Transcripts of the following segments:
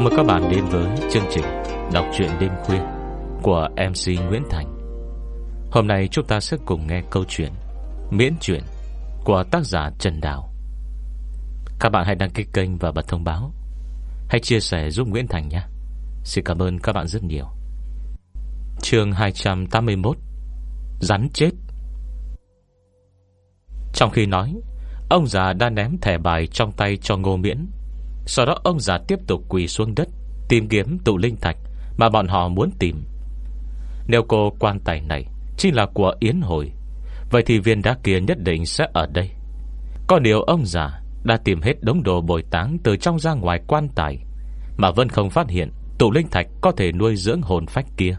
Chào mừng các bạn đến với chương trình Đọc truyện đêm khuya Của MC Nguyễn Thành. Hôm nay chúng ta sẽ cùng nghe câu chuyện Miễn truyện Của tác giả Trần Đào. Các bạn hãy đăng ký kênh và bật thông báo. Hãy chia sẻ giúp Nguyễn Thành nhé. Xin cảm ơn các bạn rất nhiều. Chương 281 Rắn chết. Trong khi nói, Ông già đã ném thẻ bài trong tay cho Ngô Miễn. Sau đó ông già tiếp tục quỳ xuống đất, Tìm kiếm tụ linh thạch Mà bọn họ muốn tìm. Nếu cô quan tài này Chính là của Yến Hồi, Vậy thì viên đá kia nhất định sẽ ở đây. Có điều ông già Đã tìm hết đống đồ bồi táng Từ trong ra ngoài quan tài Mà vẫn không phát hiện Tụ linh thạch có thể nuôi dưỡng hồn phách kia.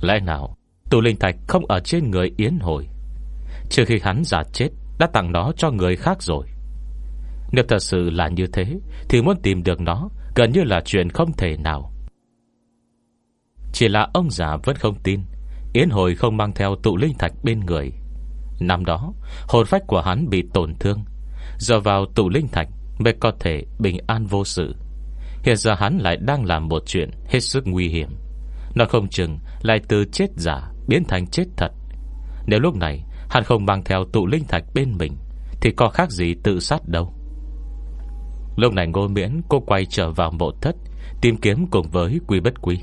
Lẽ nào Tụ linh thạch không ở trên người Yến Hồi? Trừ khi hắn giả chết Đã tặng nó cho người khác rồi. Nếu thật sự là như thế, Thì muốn tìm được nó Gần như là chuyện không thể nào. Chỉ là ông già vẫn không tin. Yến hồi không mang theo tụ linh thạch bên người. Năm đó, Hồn phách của hắn bị tổn thương. Giờ vào tụ linh thạch Mới có thể bình an vô sự. Hiện giờ hắn lại đang làm một chuyện Hết sức nguy hiểm. Nó không chừng lại từ chết giả Biến thành chết thật. Nếu lúc này hắn không mang theo tụ linh thạch bên mình, Thì có khác gì tự sát đâu. Lúc này ngô miễn cô quay trở vào mộ thất, Tìm kiếm cùng với quy bất quy.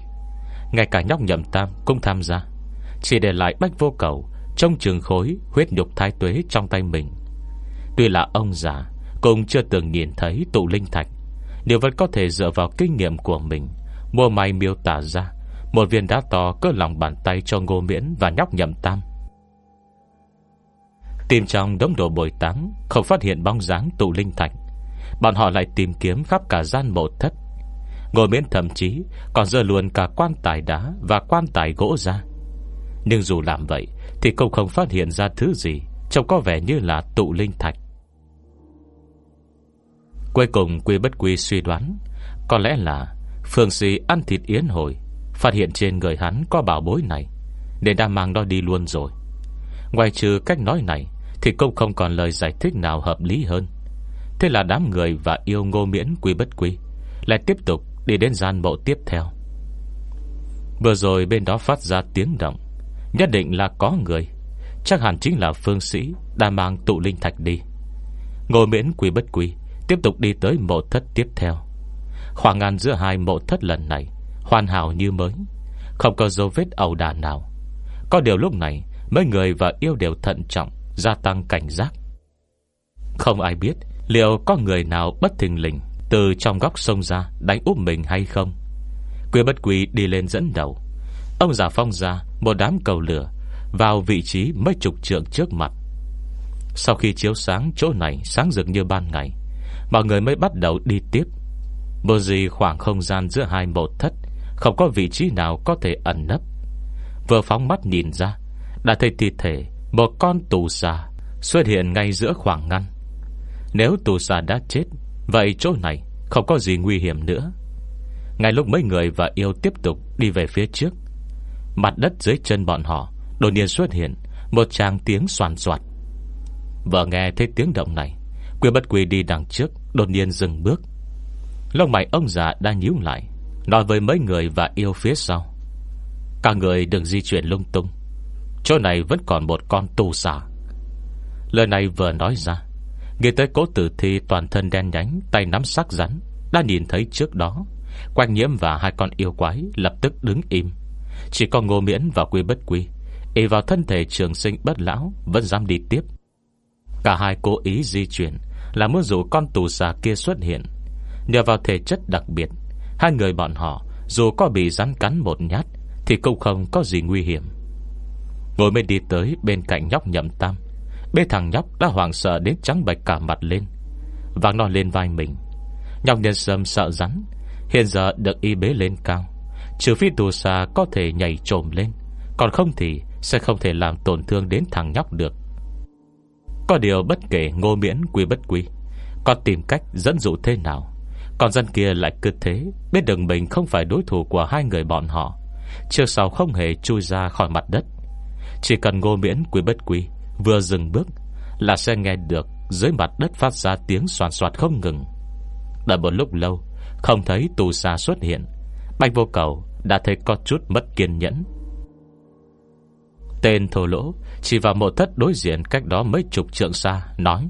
Ngay cả nhóc nhậm tam cũng tham gia. Chỉ để lại bách vô cầu, Trong trường khối huyết nhục thái tuế trong tay mình. Tuy là ông già Cũng chưa từng nhìn thấy tụ linh thạch. Điều vẫn có thể dựa vào kinh nghiệm của mình, Mua may miêu tả ra, Một viên đá to cỡ lòng bàn tay cho ngô miễn Và nhóc nhậm tam. Tìm trong đống đồ bồi táng, Không phát hiện bóng dáng tụ linh thạch. Bọn họ lại tìm kiếm khắp cả gian mộ thất. Ngồi miễn thậm chí Còn dơ luôn cả quan tài đá Và quan tài gỗ ra. Nhưng dù làm vậy Thì cũng không phát hiện ra thứ gì Trông có vẻ như là tụ linh thạch. Cuối cùng Quy bất quy suy đoán, Có lẽ là Phương sĩ ăn thịt yến hồi, Phát hiện trên người hắn có bảo bối này, Nên đã mang nó đi luôn rồi. Ngoài trừ cách nói này Thì cũng không còn lời giải thích nào hợp lý hơn. Thế là đám người và yêu ngô miễn quy bất quy, Lại tiếp tục đi đến gian mộ tiếp theo. Vừa rồi bên đó phát ra tiếng động, Nhất định là có người. Chắc hẳn chính là phương sĩ Đã mang tụ linh thạch đi. Ngô miễn quy bất quy, Tiếp tục đi tới mộ thất tiếp theo. Khoảng ngàn giữa hai mộ thất lần này, Hoàn hảo như mới, Không có dấu vết ẩu đà nào. Có điều lúc này, Mấy người và yêu đều thận trọng, Gia tăng cảnh giác. Không ai biết Liệu có người nào bất thình lình Từ trong góc sông ra đánh úp mình hay không? Quyên bất quý đi lên dẫn đầu. Ông giả phong ra Một đám cầu lửa Vào vị trí mấy chục trượng trước mặt. Sau khi chiếu sáng chỗ này Sáng rực như ban ngày, Mọi người mới bắt đầu đi tiếp. Một gì khoảng không gian giữa hai mộ thất Không có vị trí nào có thể ẩn nấp. Vừa phóng mắt nhìn ra, Đã thấy thi thể Một con tù già Xuất hiện ngay giữa khoảng ngăn. Nếu tù xà đã chết, Vậy chỗ này không có gì nguy hiểm nữa. Ngay lúc mấy người và yêu tiếp tục đi về phía trước, Mặt đất dưới chân bọn họ Đột nhiên xuất hiện Một tràng tiếng soàn soạt. Vợ nghe thấy tiếng động này Quyên bất quỳ đi đằng trước, Đột nhiên dừng bước. Lông mày ông già đang nhíu lại, Nói với mấy người và yêu phía sau. Cả người đừng di chuyển lung tung, Chỗ này vẫn còn một con tù xà Lời này vừa nói ra Nghe tới cố tử thi toàn thân đen nhánh, Tay nắm sắc rắn, Đã nhìn thấy trước đó. Quang nhiễm và hai con yêu quái lập tức đứng im. Chỉ có ngô miễn và quy bất quy Ý vào thân thể trường sinh bất lão, Vẫn dám đi tiếp. Cả hai cố ý di chuyển, Là muốn dù con tù xà kia xuất hiện. Nhờ vào thể chất đặc biệt, Hai người bọn họ Dù có bị rắn cắn một nhát, Thì cũng không có gì nguy hiểm. Ngồi mới đi tới bên cạnh nhóc nhậm tam Bê thằng nhóc đã hoảng sợ đến trắng bạch cả mặt lên. Vàng nó lên vai mình. Nhóc nhân sâm sợ rắn. Hiện giờ được y bế lên cao. Trừ phi tù xa có thể nhảy trồm lên. Còn không thì Sẽ không thể làm tổn thương đến thằng nhóc được. Có điều bất kể ngô miễn quy bất quy Còn tìm cách dẫn dụ thế nào Còn dân kia lại cứ thế, Biết đường mình không phải đối thủ của hai người bọn họ. Trước sau không hề chui ra khỏi mặt đất. Chỉ cần ngô miễn quy bất quy Vừa dừng bước Là sẽ nghe được dưới mặt đất phát ra tiếng soàn soạt không ngừng. Đợi một lúc lâu, Không thấy tù xa xuất hiện Bạch vô cầu đã thấy có chút mất kiên nhẫn. Tên thổ lỗ Chỉ vào một thất đối diện cách đó mấy chục trượng xa, Nói,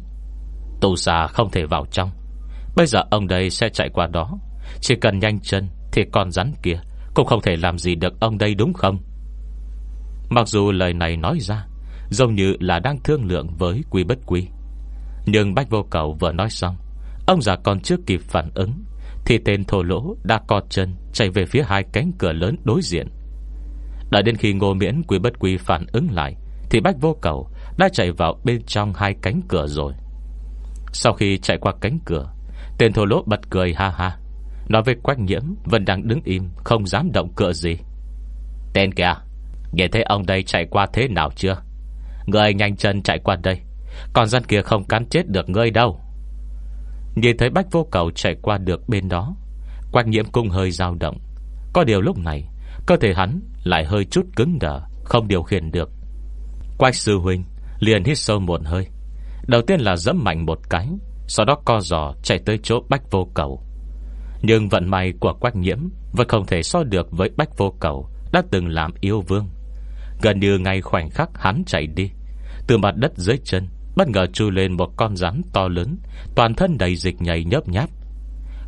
Tù xa không thể vào trong. Bây giờ ông đây sẽ chạy qua đó. Chỉ cần nhanh chân Thì con rắn kia Cũng không thể làm gì được ông đây đúng không? Mặc dù lời này nói ra Giống như là đang thương lượng với quy bất quy. Nhưng Bách Vô Cầu vừa nói xong, Ông già còn chưa kịp phản ứng, Thì tên thổ lỗ đã co chân Chạy về phía hai cánh cửa lớn đối diện. Đợi đến khi ngô miễn quý bất quy phản ứng lại, Thì Bách Vô Cầu đã chạy vào bên trong hai cánh cửa rồi. Sau khi chạy qua cánh cửa, Tên thổ lỗ bật cười ha ha, Nói với quách nhiễm Vẫn đang đứng im, Không dám động cửa gì. Tên kìa, Nghe thấy ông đây chạy qua thế nào chưa? Người nhanh chân chạy qua đây. Còn dân kia không cắn chết được ngươi đâu. Nhìn thấy bách vô cầu chạy qua được bên đó, Quách nhiễm cung hơi dao động. Có điều lúc này, Cơ thể hắn lại hơi chút cứng đờ, Không điều khiển được. Quách sư huynh liền hít sâu một hơi. Đầu tiên là dẫm mạnh một cái, Sau đó co giò chạy tới chỗ bách vô cầu. Nhưng vận may của quách nhiễm Vẫn không thể so được với bách vô cầu Đã từng làm yêu vương. Gần như ngay khoảnh khắc hắn chạy đi. Từ mặt đất dưới chân, Bất ngờ chui lên một con rắn to lớn, Toàn thân đầy dịch nhảy nhớp nháp.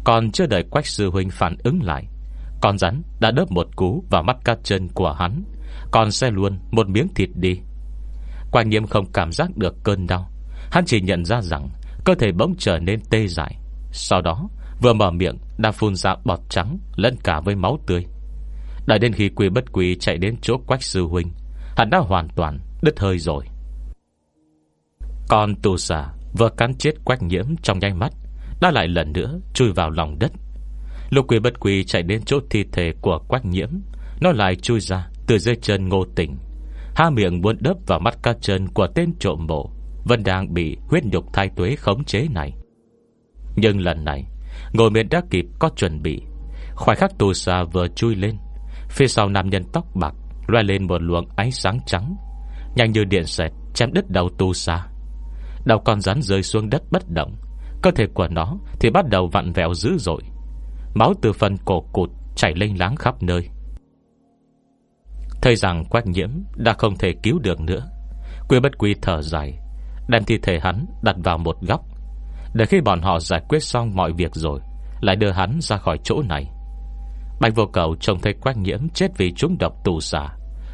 Còn chưa đợi Quách Sư Huynh phản ứng lại, Con rắn đã đớp một cú Vào mắt cá chân của hắn, Còn xe luôn một miếng thịt đi. Quang nghiêm không cảm giác được cơn đau, Hắn chỉ nhận ra rằng Cơ thể bỗng trở nên tê dại. Sau đó, vừa mở miệng, Đã phun ra bọt trắng lẫn cả với máu tươi. Đợi đến khi quỷ bất quỷ chạy đến chỗ Quách Sư Huynh, Hắn đã hoàn toàn đứt hơi rồi. Còn tù xà Vừa cắn chết quách nhiễm trong nhanh mắt, Đã lại lần nữa chui vào lòng đất. Lục quỷ bất quỷ chạy đến chỗ thi thể của quách nhiễm, Nó lại chui ra từ dưới chân ngô tỉnh Ha miệng muốn đớp vào mắt cá chân Của tên trộm mộ, Vẫn đang bị huyết nhục thai tuế khống chế này. Nhưng lần này Ngồi miệng đã kịp có chuẩn bị. Khoảnh khắc tù xà vừa chui lên, Phía sau nam nhân tóc bạc Loe lên một luồng ánh sáng trắng, Nhanh như điện xẹt chém đứt đầu tu xa Đầu con rắn rơi xuống đất bất động. Cơ thể của nó thì bắt đầu vặn vẹo dữ dội. Máu từ phần cổ cụt Chảy lênh láng khắp nơi. Thấy rằng quách nhiễm Đã không thể cứu được nữa. Quy bất quy thở dài Đem thi thể hắn đặt vào một góc. Để khi bọn họ giải quyết xong mọi việc rồi Lại đưa hắn ra khỏi chỗ này. Bạch vô cầu trông thấy quách nhiễm chết vì trúng độc tù xà,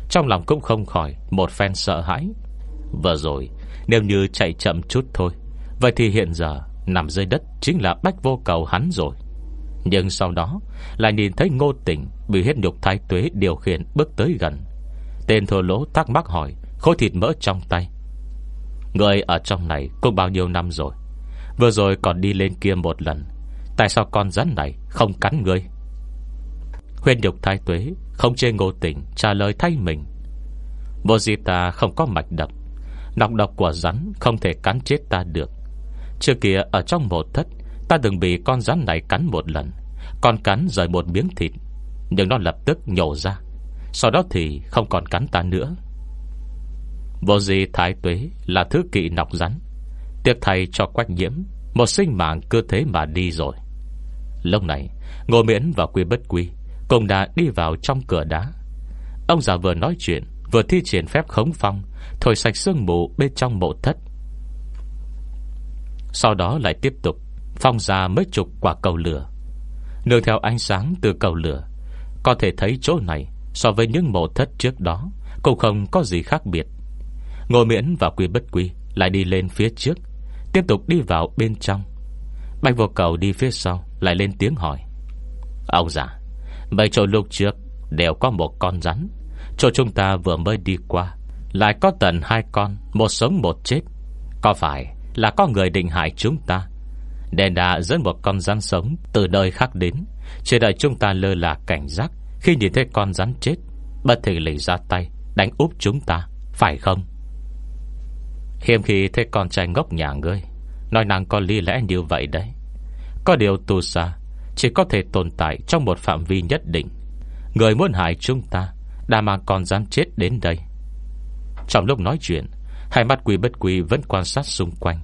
Trong lòng cũng không khỏi Một phen sợ hãi. Vừa rồi nếu như chạy chậm chút thôi. Vậy thì hiện giờ, Nằm dưới đất chính là bách vô cầu hắn rồi. Nhưng sau đó, Lại nhìn thấy ngô tỉnh Bị hết nhục thái tuế điều khiển bước tới gần. Tên thô lỗ thắc mắc hỏi, Khối thịt mỡ trong tay. Người ở trong này cũng bao nhiêu năm rồi? Vừa rồi còn đi lên kia một lần. Tại sao con rắn này không cắn người Huyền nhục thái tuế Không chê ngô tỉnh trả lời thay mình. Vô gì ta không có mạch đập Nọc độc của rắn không thể cắn chết ta được. Trước kia, ở trong một thất, Ta đừng bị con rắn này cắn một lần. Con cắn rời một miếng thịt, Nhưng nó lập tức nhổ ra. Sau đó thì không còn cắn ta nữa. Vô gì thái tuế Là thứ kỵ nọc rắn. Tiếc thầy cho quách nhiễm, Một sinh mạng cơ thế mà đi rồi. Lúc này, Ngô miễn và quy bất quy Cùng đã đi vào trong cửa đá. Ông già vừa nói chuyện, Vừa thi triển phép khống phong Thổi sạch sương mù bên trong mộ thất. Sau đó lại tiếp tục Phong ra mấy chục quả cầu lửa. Nương theo ánh sáng từ cầu lửa, Có thể thấy chỗ này So với những mộ thất trước đó Cũng không có gì khác biệt. Ngồi miễn và quy bất quy Lại đi lên phía trước, Tiếp tục đi vào bên trong. Bạch vô cầu đi phía sau Lại lên tiếng hỏi. Ông già, Mấy chỗ lúc trước đều có một con rắn, Chỗ chúng ta vừa mới đi qua lại có tận hai con, Một sống một chết. Có phải là có người định hại chúng ta? Nên đã dẫn một con rắn sống Từ nơi khác đến. Chỉ đợi chúng ta lơ là cảnh giác Khi nhìn thấy con rắn chết, Bất thể lì ra tay, Đánh úp chúng ta, Phải không? Hiếm khi thấy con trai ngốc nhà ngươi, Nói năng có lý lẽ như vậy đấy. Có điều tu xa Chỉ có thể tồn tại trong một phạm vi nhất định. Người muốn hại chúng ta Đã mang con rắn chết đến đây. Trong lúc nói chuyện, Hai mắt quỷ bất quỷ vẫn quan sát xung quanh.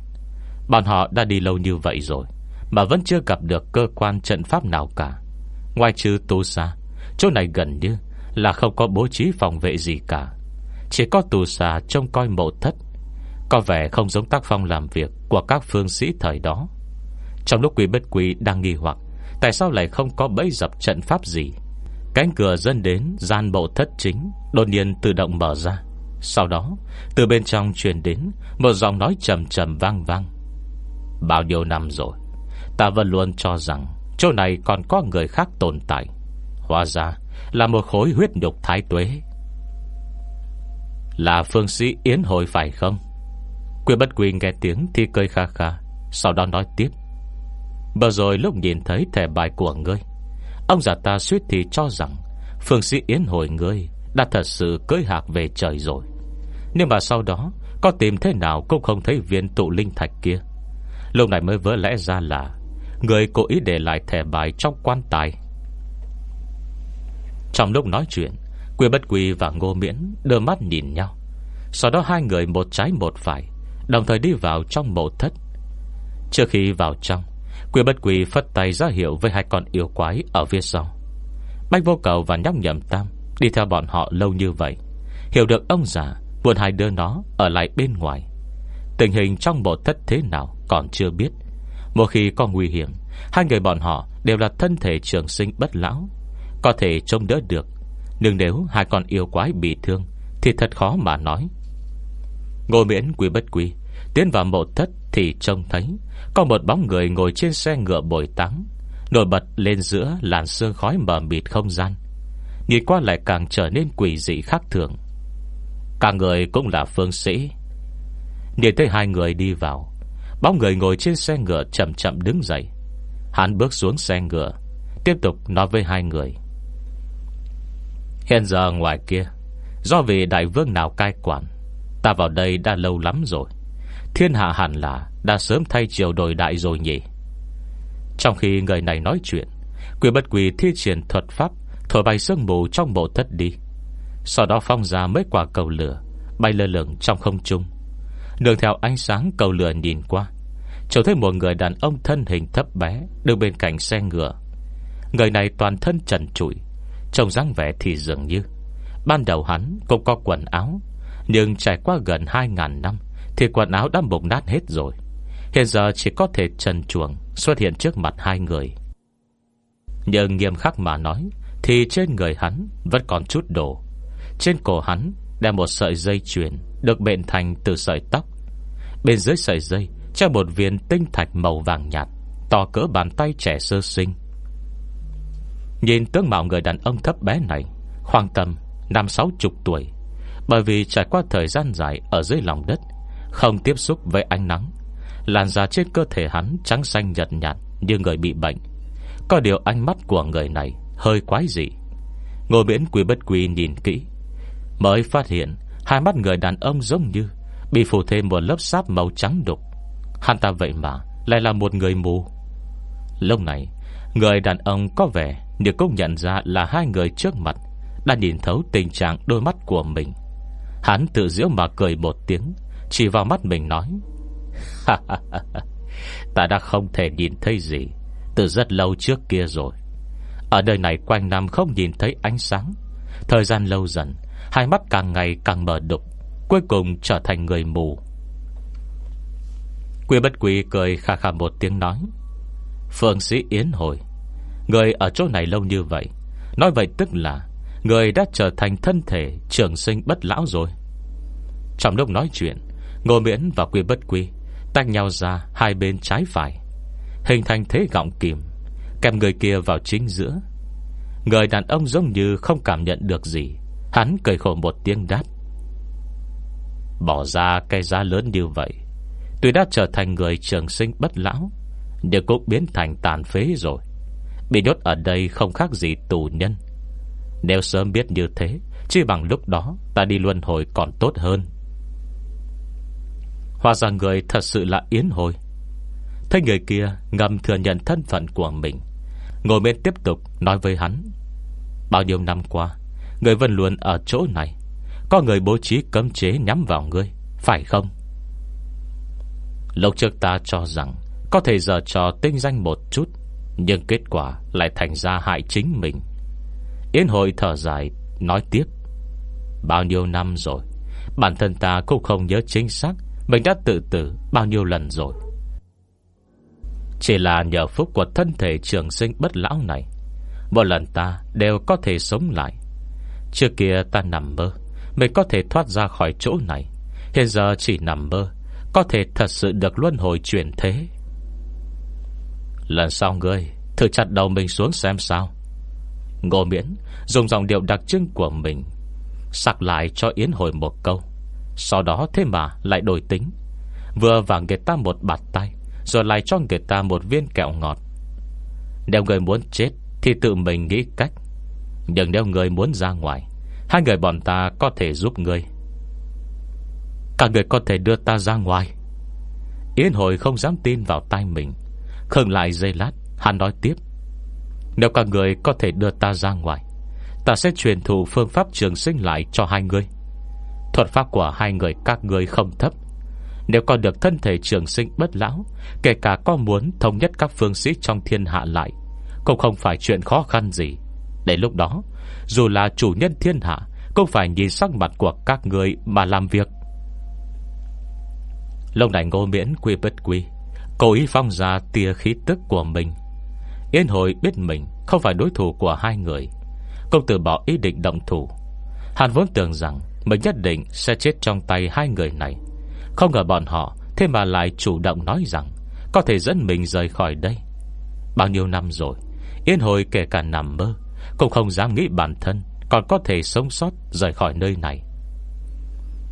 Bọn họ đã đi lâu như vậy rồi, Mà vẫn chưa gặp được cơ quan trận pháp nào cả. Ngoài trừ tu xa Chỗ này gần như là không có bố trí phòng vệ gì cả. Chỉ có tù xà trông coi mộ thất. Có vẻ không giống tác phong làm việc Của các phương sĩ thời đó. Trong lúc quý bất quý đang nghi hoặc, Tại sao lại không có bẫy dập trận pháp gì? Cánh cửa dân đến Gian bộ thất chính Đột nhiên tự động mở ra. Sau đó, từ bên trong truyền đến Một giọng nói trầm trầm vang vang. Bao nhiêu năm rồi, Ta vẫn luôn cho rằng Chỗ này còn có người khác tồn tại. Hóa ra là một khối huyết nhục thái tuế. Là phương sĩ Yến Hồi phải không? Quyên bất quy nghe tiếng thì cười kha kha, Sau đó nói tiếp. Vừa rồi lúc nhìn thấy thẻ bài của ngươi, Ông già ta suýt thì cho rằng Phương sĩ Yến Hồi ngươi đã thật sự cưới hạc về trời rồi. Nhưng mà sau đó, Có tìm thế nào cũng không thấy viên tụ linh thạch kia. Lúc này mới vỡ lẽ ra là, Người cố ý để lại thẻ bài trong quan tài. Trong lúc nói chuyện, Quy bất quy và ngô miễn Đưa mắt nhìn nhau. Sau đó hai người một trái một phải, Đồng thời đi vào trong mộ thất. Trước khi vào trong, Quy bất quy phất tay ra hiệu Với hai con yêu quái ở phía sau. Bách vô cầu và nhóc Nhậm tam Đi theo bọn họ lâu như vậy. Hiểu được ông già, Buồn hai đứa nó ở lại bên ngoài. Tình hình trong mộ thất thế nào Còn chưa biết. Một khi có nguy hiểm, Hai người bọn họ đều là thân thể trường sinh bất lão, Có thể trông đỡ được. Nhưng nếu hai con yêu quái bị thương, Thì thật khó mà nói. Ngô miễn quý bất quý Tiến vào mộ thất thì trông thấy, Có một bóng người ngồi trên xe ngựa bồi táng. Nổi bật lên giữa làn sương khói mờ mịt không gian nghĩ qua lại càng trở nên quỷ dị khác thường. Cả người cũng là phương sĩ. Nhìn thấy hai người đi vào, Bóng người ngồi trên xe ngựa chậm chậm đứng dậy. Hắn bước xuống xe ngựa, Tiếp tục nói với hai người. Hiện giờ ngoài kia, Do vì đại vương nào cai quản, Ta vào đây đã lâu lắm rồi. Thiên hạ hẳn là Đã sớm thay chiều đổi đại rồi nhỉ? Trong khi người này nói chuyện, Quỷ bất quỷ thi triển thuật pháp Thổi bay sương mù trong mộ thất đi. Sau đó phong ra mấy quả cầu lửa, Bay lơ lửng trong không trung. Đường theo ánh sáng cầu lửa nhìn qua Trông thấy một người đàn ông thân hình thấp bé Đứng bên cạnh xe ngựa. Người này toàn thân trần trụi, Trông dáng vẻ thì dường như. Ban đầu hắn cũng có quần áo, Nhưng trải qua gần 2.000 năm Thì quần áo đã mục nát hết rồi. Hiện giờ chỉ có thể trần chuồng Xuất hiện trước mặt hai người. Nhưng nghiêm khắc mà nói thì trên người hắn Vẫn còn chút đồ. Trên cổ hắn đeo một sợi dây chuyền Được bện thành từ sợi tóc. Bên dưới sợi dây Treo một viên tinh thạch màu vàng nhạt, To cỡ bàn tay trẻ sơ sinh. Nhìn tướng mạo người đàn ông thấp bé này, Khoảng tầm Năm sáu chục tuổi, Bởi vì trải qua thời gian dài Ở dưới lòng đất, Không tiếp xúc với ánh nắng, Làn da trên cơ thể hắn trắng xanh nhật nhạt Như người bị bệnh. Có điều ánh mắt của người này Hơi quái dị. Ngồi miễn quý bất quý nhìn kỹ. Mới phát hiện, Hai mắt người đàn ông giống như Bị phủ thêm một lớp sáp màu trắng đục. Hắn ta vậy mà Lại là một người mù. Lúc này, Người đàn ông có vẻ Như cũng nhận ra là hai người trước mặt Đã nhìn thấu tình trạng đôi mắt của mình. Hắn tự giễu mà cười một tiếng, Chỉ vào mắt mình nói Ta đã không thể nhìn thấy gì Từ rất lâu trước kia rồi. Ở đời này quanh năm không nhìn thấy ánh sáng. Thời gian lâu dần, Hai mắt càng ngày càng mờ đục, Cuối cùng trở thành người mù. Quy bất quỷ cười khà khà một tiếng nói Phương sĩ Yến hồi, Người ở chỗ này lâu như vậy, Nói vậy tức là Người đã trở thành thân thể trường sinh bất lão rồi. Trong lúc nói chuyện, Ngô Miễn và Quy bất quy Tách nhau ra hai bên trái phải, Hình thành thế gọng kìm. Kèm người kia vào chính giữa. Người đàn ông giống như không cảm nhận được gì. Hắn cười khổ một tiếng đáp. Bỏ ra cây giá lớn như vậy, Tuy đã trở thành người trường sinh bất lão, Nhưng cũng biến thành tàn phế rồi. Bị nhốt ở đây không khác gì tù nhân. Nếu sớm biết như thế, Chỉ bằng lúc đó Ta đi luân hồi còn tốt hơn. Hóa ra người thật sự là yến hồi. Thấy người kia ngầm thừa nhận thân phận của mình Ngồi bên tiếp tục nói với hắn. Bao nhiêu năm qua, Người vẫn luôn ở chỗ này. Có người bố trí cấm chế nhắm vào ngươi, Phải không? Lúc trước ta cho rằng Có thể giờ trò tinh danh một chút, Nhưng kết quả lại thành ra hại chính mình. Yến hội thở dài, Nói tiếp. Bao nhiêu năm rồi, Bản thân ta cũng không nhớ chính xác, Mình đã tự tử bao nhiêu lần rồi. Chỉ là nhờ phúc của thân thể trường sinh bất lão này Một lần ta đều có thể sống lại. Trước kia ta nằm mơ Mình có thể thoát ra khỏi chỗ này. Hiện giờ chỉ nằm mơ, Có thể thật sự được luân hồi chuyển thế. Lần sau ngươi, Thử chặt đầu mình xuống xem sao. Ngô miễn Dùng dòng điệu đặc trưng của mình sạc lại cho Yến hồi một câu. Sau đó thế mà lại đổi tính. Vừa vàng người ta một bạt tay rồi lại cho người ta một viên kẹo ngọt. Nếu người muốn chết Thì tự mình nghĩ cách. Nhưng nếu người muốn ra ngoài, Hai người bọn ta có thể giúp người. Cả người có thể đưa ta ra ngoài. Yến hồi không dám tin vào tay mình. Khừng lại dây lát, Hắn nói tiếp. Nếu cả người có thể đưa ta ra ngoài, Ta sẽ truyền thụ phương pháp trường sinh lại cho hai người. Thuật pháp của hai người các người không thấp nếu có được thân thể trường sinh bất lão, Kể cả có muốn thống nhất các phương sĩ trong thiên hạ lại, Cũng không phải chuyện khó khăn gì. Để lúc đó, Dù là chủ nhân thiên hạ, Cũng phải nhìn sắc mặt của các người mà làm việc. Lâu này ngô miễn quy bất quy, Cố ý phong ra tia khí tức của mình. Yên hồi biết mình Không phải đối thủ của hai người Công tử bỏ ý định động thủ. Hắn vốn tưởng rằng Mình nhất định sẽ chết trong tay hai người này. Không ngờ bọn họ, Thế mà lại chủ động nói rằng, Có thể dẫn mình rời khỏi đây. Bao nhiêu năm rồi Yên hồi kể cả nằm mơ, Cũng không dám nghĩ bản thân Còn có thể sống sót rời khỏi nơi này.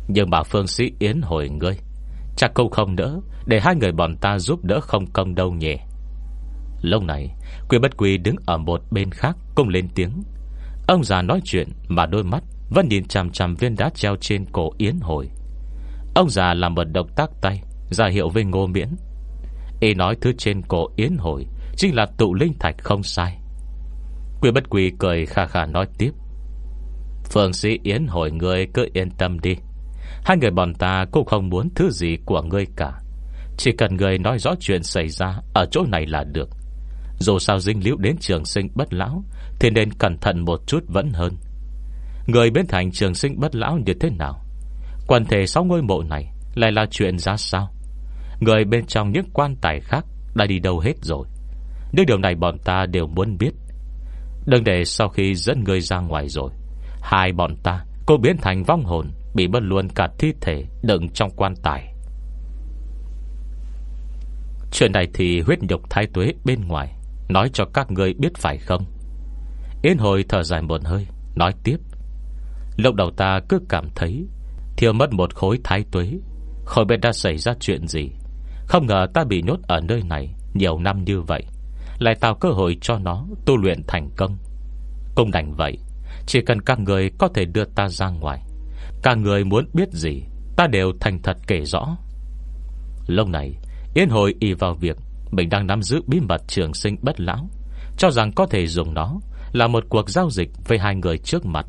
Nhưng bà phương sĩ Yến hồi ngươi, Chắc cũng không đỡ Để hai người bọn ta giúp đỡ không công đâu nhỉ. Lâu này, Quy bất quy đứng ở một bên khác Cũng lên tiếng. Ông già nói chuyện mà đôi mắt Vẫn nhìn chằm chằm viên đá treo trên cổ Yến hồi. Ông già làm một động tác tay, ra hiệu với ngô miễn. Y nói thứ trên cổ Yến hồi, Chính là tụ linh thạch không sai. Quy bất quy cười khà khà nói tiếp. Phương sĩ Yến hồi người cứ yên tâm đi. Hai người bọn ta cũng không muốn thứ gì của ngươi cả. Chỉ cần người nói rõ chuyện xảy ra Ở chỗ này là được. Dù sao dinh liễu đến trường sinh bất lão, Thì nên cẩn thận một chút vẫn hơn. Người biến thành trường sinh bất lão như thế nào? Quần thể sáu ngôi mộ này Lại là chuyện ra sao? Người bên trong những quan tài khác Đã đi đâu hết rồi? Những điều này bọn ta đều muốn biết. Đừng để sau khi dẫn người ra ngoài rồi, Hai bọn ta Cô biến thành vong hồn, Bị mất luôn cả thi thể đựng trong quan tài. Chuyện này thì huyết nhục thái tuế bên ngoài, Nói cho các người biết phải không? Yên hồi thở dài một hơi, Nói tiếp. Lúc đầu ta cứ cảm thấy thiêu mất một khối thái tuế. Khỏi biết đã xảy ra chuyện gì. Không ngờ ta bị nhốt ở nơi này Nhiều năm như vậy, Lại tạo cơ hội cho nó tu luyện thành công. Cũng đành vậy, Chỉ cần các người có thể đưa ta ra ngoài Cả người muốn biết gì, Ta đều thành thật kể rõ. Lâu này Yên hồi y vào việc Mình đang nắm giữ bí mật trường sinh bất lão, Cho rằng có thể dùng nó Là một cuộc giao dịch với hai người trước mặt.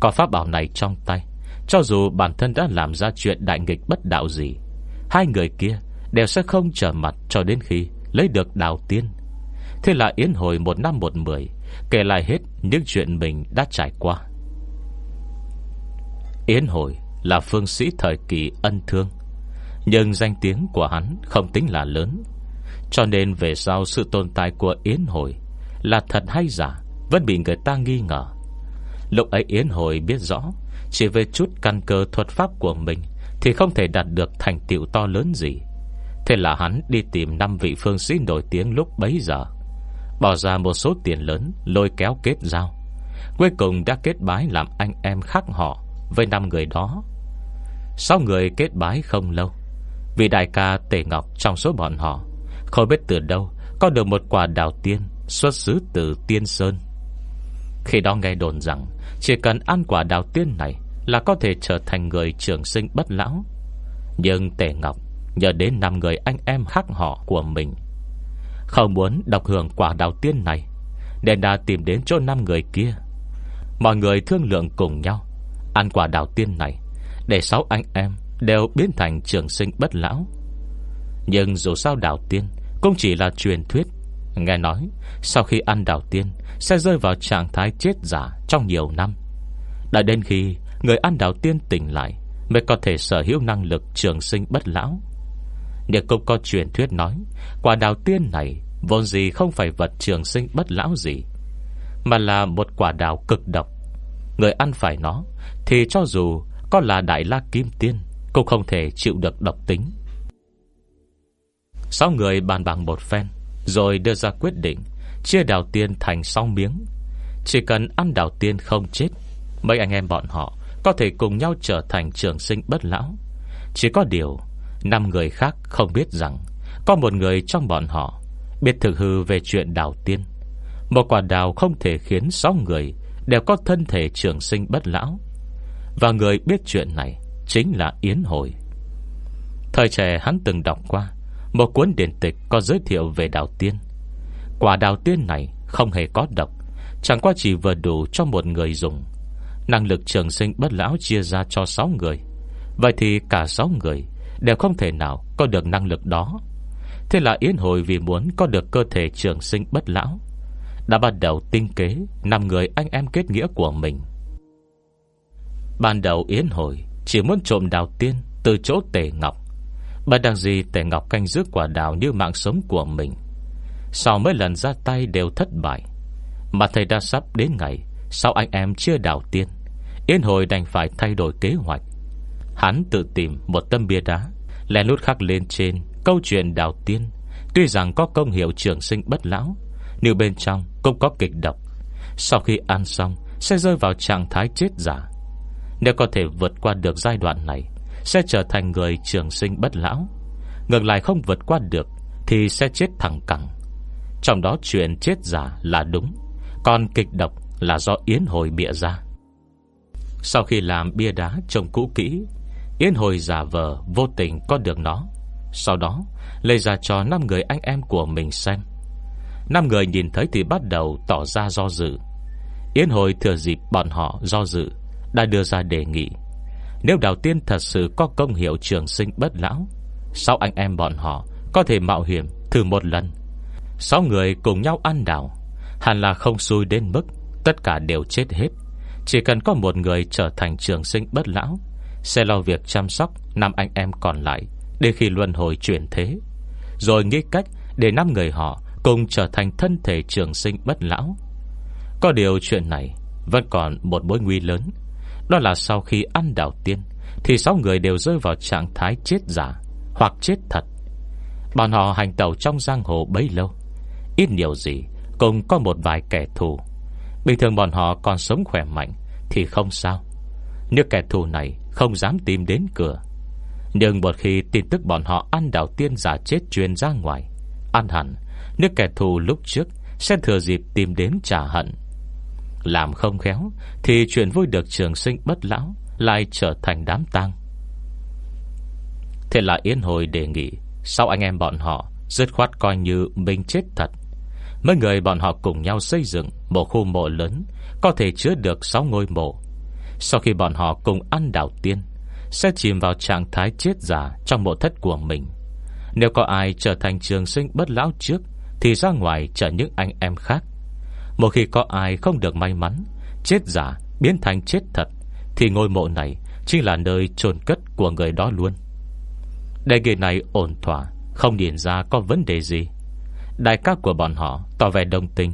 Có pháp bảo này trong tay cho dù bản thân đã làm ra chuyện đại nghịch bất đạo gì, Hai người kia Đều sẽ không trở mặt cho đến khi Lấy được đào tiên. Thế là Yến hồi một năm một mười, Kể lại hết những chuyện mình đã trải qua. Yến Hồi là phương sĩ thời kỳ ân thương, Nhưng danh tiếng của hắn không tính là lớn. Cho nên về sau sự tồn tại của Yến Hồi Là thật hay giả Vẫn bị người ta nghi ngờ. Lúc ấy Yến Hồi biết rõ chỉ về chút căn cơ thuật pháp của mình Thì không thể đạt được thành tựu to lớn gì. Thế là hắn đi tìm năm vị phương sĩ nổi tiếng lúc bấy giờ, Bỏ ra một số tiền lớn, Lôi kéo kết giao. Cuối cùng đã kết bái làm anh em khác họ với năm người đó. Sau người kết bái không lâu Vì đại ca Tề Ngọc trong số bọn họ, Không biết từ đâu, Có được một quả đào tiên Xuất xứ từ Tiên Sơn. Khi đó nghe đồn rằng Chỉ cần ăn quả đào tiên này Là có thể trở thành người trường sinh bất lão. Nhưng Tề Ngọc Nhờ đến năm người anh em khác họ của mình, Không muốn đọc hưởng quả đào tiên này, Nên đã tìm đến chỗ năm người kia. Mọi người thương lượng cùng nhau, Ăn quả đào tiên này Để sáu anh em đều biến thành trường sinh bất lão. Nhưng dù sao đào tiên Cũng chỉ là truyền thuyết Nghe nói, Sau khi ăn đào tiên, Sẽ rơi vào trạng thái chết giả trong nhiều năm. Đã đến khi Người ăn đào tiên tỉnh lại, Mới có thể sở hữu năng lực trường sinh bất lão. Nhưng cũng có truyền thuyết nói, Quả đào tiên này Vốn gì không phải vật trường sinh bất lão gì, Mà là một quả đào cực độc. Người ăn phải nó, Thì cho dù có là đại la kim tiên, Cũng không thể chịu được độc tính. Sáu người bàn bằng một phen rồi đưa ra quyết định Chia đào tiên thành 6 miếng. Chỉ cần ăn đào tiên không chết, Mấy anh em bọn họ Có thể cùng nhau trở thành trường sinh bất lão. Chỉ có điều, năm người khác không biết rằng Có một người trong bọn họ Biết thực hư về chuyện đào tiên. Một quả đào không thể khiến 6 người Đều có thân thể trường sinh bất lão. Và người biết chuyện này Chính là Yến Hồi. Thời trẻ hắn từng đọc qua một cuốn điển tịch có giới thiệu về đào tiên. Quả đào tiên này Không hề có độc, Chẳng qua chỉ vừa đủ cho một người dùng. Năng lực trường sinh bất lão chia ra cho 6 người. Vậy thì cả 6 người Đều không thể nào có được năng lực đó. Thế là Yến Hồi vì muốn có được cơ thể trường sinh bất lão, Đã bắt đầu tinh kế năm người anh em kết nghĩa của mình. Ban đầu Yến Hồi Chỉ muốn trộm đào tiên Từ chỗ tề ngọc. Bà đang gì tề ngọc canh giữ quả đào Như mạng sống của mình. Sau mấy lần ra tay đều thất bại. Mà thầy đã sắp đến ngày Sau anh em chưa đào tiên? Yên Hồi đành phải thay đổi kế hoạch. Hắn tự tìm một tâm bia đá, Lè lút khắc lên trên Câu chuyện đào tiên. Tuy rằng có công hiệu trường sinh bất lão, Nhưng bên trong cũng có kịch độc. Sau khi ăn xong, Sẽ rơi vào trạng thái chết giả. Nếu có thể vượt qua được giai đoạn này sẽ trở thành người trường sinh bất lão. Ngược lại không vượt qua được, Thì sẽ chết thẳng cẳng. Trong đó chuyện chết giả là đúng, Còn kịch độc là do Yến Hồi bịa ra. Sau khi làm bia đá trông cũ kỹ, Yến Hồi giả vờ vô tình có được nó. Sau đó, lấy ra cho 5 người anh em của mình xem. Năm người nhìn thấy thì bắt đầu tỏ ra do dự. Yến Hồi thừa dịp bọn họ do dự, Đã đưa ra đề nghị. Nếu đào tiên thật sự có công hiệu trường sinh bất lão, Sao anh em bọn họ Có thể mạo hiểm thử một lần? Sáu người cùng nhau ăn đào Hẳn là không xui đến mức Tất cả đều chết hết. Chỉ cần có một người trở thành trường sinh bất lão, Sẽ lo việc chăm sóc năm anh em còn lại Để khi luân hồi chuyển thế. Rồi nghĩ cách để năm người họ Cùng trở thành thân thể trường sinh bất lão. Có điều chuyện này Vẫn còn một mối nguy lớn. Đó là sau khi ăn đảo tiên, Thì sáu người đều rơi vào trạng thái chết giả Hoặc chết thật. Bọn họ hành tàu trong giang hồ bấy lâu, Ít nhiều gì Cùng có một vài kẻ thù. Bình thường bọn họ còn sống khỏe mạnh Thì không sao. Nếu kẻ thù này không dám tìm đến cửa. Nhưng một khi tin tức bọn họ ăn đảo tiên giả chết truyền ra ngoài, Ăn hẳn Nếu kẻ thù lúc trước Sẽ thừa dịp tìm đến trả hận. Làm không khéo, Thì chuyện vui được trường sinh bất lão Lại trở thành đám tang. Thế là yên Hồi đề nghị Sau anh em bọn họ Dứt khoát coi như mình chết thật? Mấy người bọn họ cùng nhau xây dựng Một khu mộ lớn, Có thể chứa được 6 ngôi mộ. Sau khi bọn họ cùng ăn đảo tiên, Sẽ chìm vào trạng thái chết giả Trong mộ thất của mình. Nếu có ai trở thành trường sinh bất lão trước, Thì ra ngoài chở những anh em khác. Một khi có ai không được may mắn, Chết giả biến thành chết thật, Thì ngôi mộ này Chính là nơi chôn cất của người đó luôn. Đề nghị này ổn thỏa, Không nhìn ra có vấn đề gì. Đại các của bọn họ tỏ vẻ đồng tình.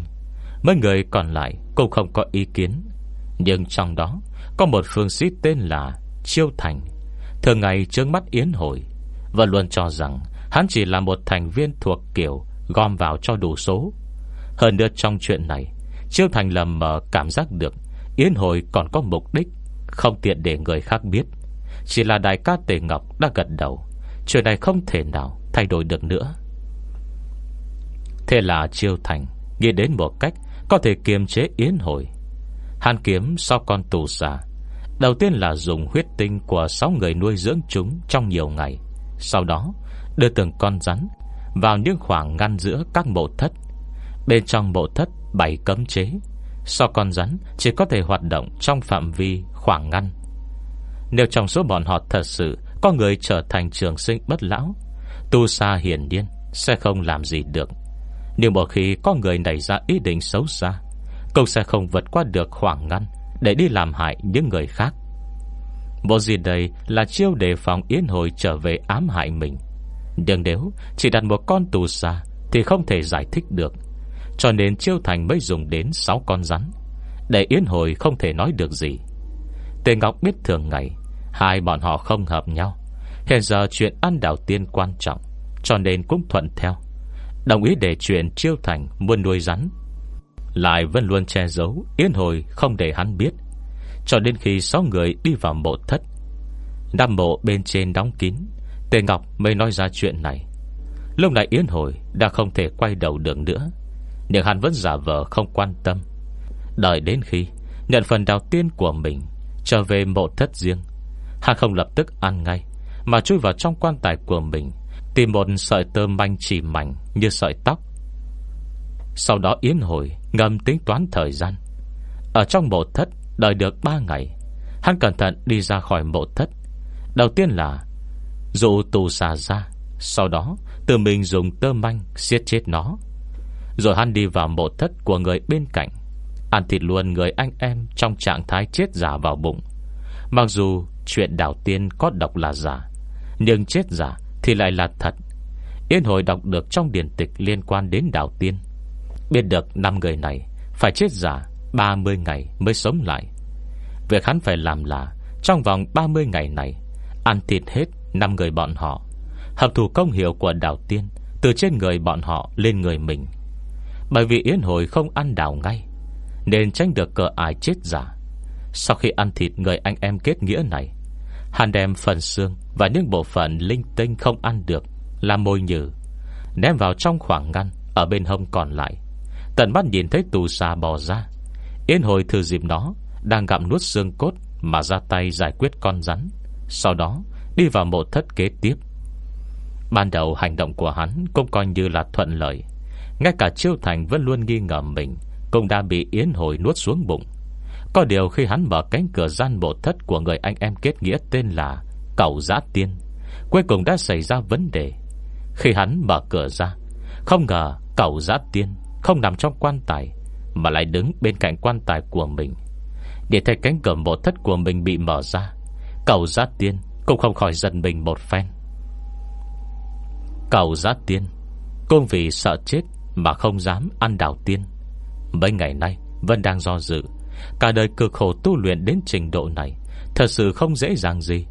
Mấy người còn lại cũng không có ý kiến. Nhưng trong đó, Có một phương sĩ tên là Chiêu Thành. Thường ngày trước mắt Yến Hội, Và luôn cho rằng Hắn chỉ là một thành viên thuộc kiểu Gom vào cho đủ số. Hơn nữa trong chuyện này Chiêu Thành lầm mờ cảm giác được Yến hồi còn có mục đích Không tiện để người khác biết. Chỉ là đại ca Tề Ngọc đã gật đầu, Chuyện này không thể nào thay đổi được nữa. Thế là Chiêu Thành Nghĩ đến một cách Có thể kiềm chế Yến hồi. Hàn kiếm sau con tù giả Đầu tiên là dùng huyết tinh Của 6 người nuôi dưỡng chúng trong nhiều ngày, Sau đó đưa từng con rắn Vào những khoảng ngăn giữa các bộ thất. Bên trong bộ thất Bảy cấm chế. Sau con rắn, chỉ có thể hoạt động Trong phạm vi khoảng ngăn. Nếu trong số bọn họ thật sự Có người trở thành trường sinh bất lão, Tu Sa hiển điên Sẽ không làm gì được. Nhưng một khi có người nảy ra ý định xấu xa Cũng sẽ không vượt qua được khoảng ngăn Để đi làm hại những người khác. Bộ gì đây là chiêu đề phòng Yến Hồi trở về ám hại mình? Nhưng nếu chỉ đặt một con tù xa Thì không thể giải thích được. Cho nên chiêu thành mới dùng đến 6 con rắn. Để Yến Hồi không thể nói được gì. Tề Ngọc biết thường ngày, Hai bọn họ không hợp nhau. Hiện giờ chuyện ăn đảo tiên quan trọng, Cho nên cũng thuận theo. Đồng ý để chuyện chiêu thành muôn nuôi rắn. Lại vẫn luôn che giấu, Yến hồi không để hắn biết. Cho đến khi sáu người đi vào mộ thất, Năm mộ bên trên đóng kín, Tề Ngọc mới nói ra chuyện này. Lúc này Yến hồi đã không thể quay đầu được nữa. Nhưng hắn vẫn giả vờ không quan tâm. Đợi đến khi Nhận phần đầu tiên của mình Trở về mộ thất riêng, Hắn không lập tức ăn ngay, Mà chui vào trong quan tài của mình, Tìm một sợi tơ manh chỉ mảnh Như sợi tóc. Sau đó yến hồi ngầm tính toán thời gian. Ở trong mộ thất, Đợi được 3 ngày, Hắn cẩn thận đi ra khỏi mộ thất. Đầu tiên là Dụ tù xà ra, Sau đó tự mình dùng tơ manh siết chết nó. Rồi hắn đi vào mộ thất của người bên cạnh, Ăn thịt luôn người anh em Trong trạng thái chết giả vào bụng. Mặc dù chuyện đảo tiên có độc là giả, Nhưng chết giả thì lại là thật. Yên hồi đọc được trong điển tịch liên quan đến đảo tiên. Biết được năm người này Phải chết giả 30 ngày mới sống lại. Việc hắn phải làm là Trong vòng 30 ngày này Ăn thịt hết năm người bọn họ Hợp thủ công hiệu của đảo tiên Từ trên người bọn họ lên người mình. Bởi vì Yến Hồi không ăn đảo ngay, Nên tránh được cờ ải chết giả. Sau khi ăn thịt người anh em kết nghĩa này hàn đem phần xương Và những bộ phận linh tinh không ăn được là môi nhử, Ném vào trong khoảng ngăn Ở bên hông còn lại. Tận mắt nhìn thấy tù xà bò ra Yên hồi thử dịp nó Đang gặm nuốt xương cốt Mà ra tay giải quyết con rắn, Sau đó đi vào mộ thất kế tiếp. Ban đầu hành động của hắn Cũng coi như là thuận lợi ngay cả Chiêu Thành vẫn luôn nghi ngờ mình, Cũng đã bị Yến Hồi nuốt xuống bụng. Có điều khi hắn mở cánh cửa gian bộ thất Của người anh em kết nghĩa tên là Cậu Giã Tiên, Cuối cùng đã xảy ra vấn đề. Khi hắn mở cửa ra, Không ngờ cậu Giã Tiên Không nằm trong quan tài, Mà lại đứng bên cạnh quan tài của mình. Để thấy cánh cửa bộ thất của mình bị mở ra Cậu Giã Tiên Cũng không khỏi giận mình một phen. Cậu Giã Tiên, Cũng vì sợ chết mà không dám ăn đảo tiên. Mấy ngày nay, Vẫn đang do dự. Cả đời cực khổ tu luyện đến trình độ này, Thật sự không dễ dàng gì.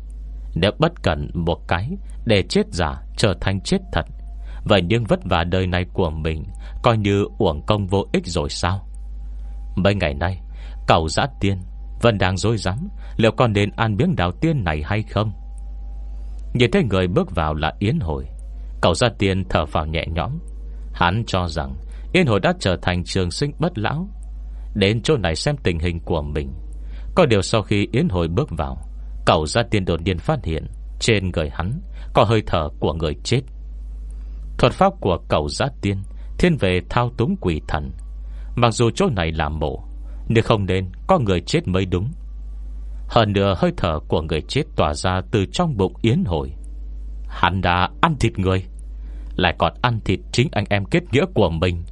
Nếu bất cẩn một cái Để chết giả trở thành chết thật, Vậy nhưng vất vả đời này của mình Coi như uổng công vô ích rồi sao? Mấy ngày nay, Cậu giã tiên Vẫn đang dối rắm, Liệu còn đến ăn miếng đào tiên này hay không? Nhìn thấy người bước vào là Yến Hồi. Cậu giã tiên thở vào nhẹ nhõm. Hắn cho rằng Yến Hồi đã trở thành trường sinh bất lão. Đến chỗ này xem tình hình của mình. Có điều sau khi Yến Hồi bước vào, Cậu ra tiên đột nhiên phát hiện Trên người hắn Có hơi thở của người chết. Thuật pháp của cậu giá tiên Thiên về thao túng quỷ thần. Mặc dù chỗ này là mộ, Nhưng không nên có người chết mới đúng. Hơn nữa hơi thở của người chết Tỏa ra từ trong bụng Yến Hồi Hắn đã ăn thịt người. Lại còn ăn thịt chính anh em kết nghĩa của mình.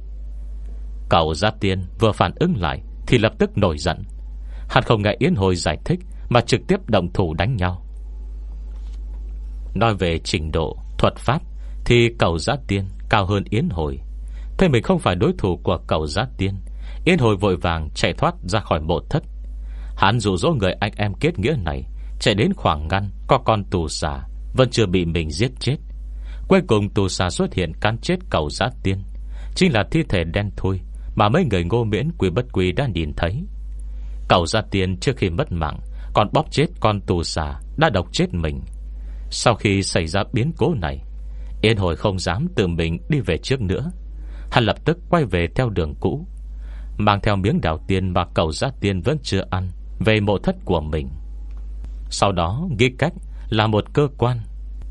Cậu gia Tiên vừa phản ứng lại Thì lập tức nổi giận. Hắn không nghe Yến Hồi giải thích Mà trực tiếp động thủ đánh nhau. Nói về trình độ, thuật pháp Thì cậu gia Tiên cao hơn Yến Hồi. Thế mình không phải đối thủ của cậu gia Tiên, Yến Hồi vội vàng chạy thoát ra khỏi mộ thất. Hắn dụ dỗ người anh em kết nghĩa này Chạy đến khoảng ngăn Có con tù giả Vẫn chưa bị mình giết chết. Cuối cùng tù xà xuất hiện cán chết Cầu Giá Tiên. Chính là thi thể đen thui mà mấy người ngô miễn quỷ bất quỷ đã nhìn thấy. Cầu Giá Tiên trước khi mất mạng, Còn bóp chết con tù xà Đã độc chết mình. Sau khi xảy ra biến cố này, Yên hồi không dám tự mình đi về trước nữa. Hắn lập tức quay về theo đường cũ, Mang theo miếng đào tiên Mà Cầu giá tiên vẫn chưa ăn Về mộ thất của mình. Sau đó ghi cách là một cơ quan,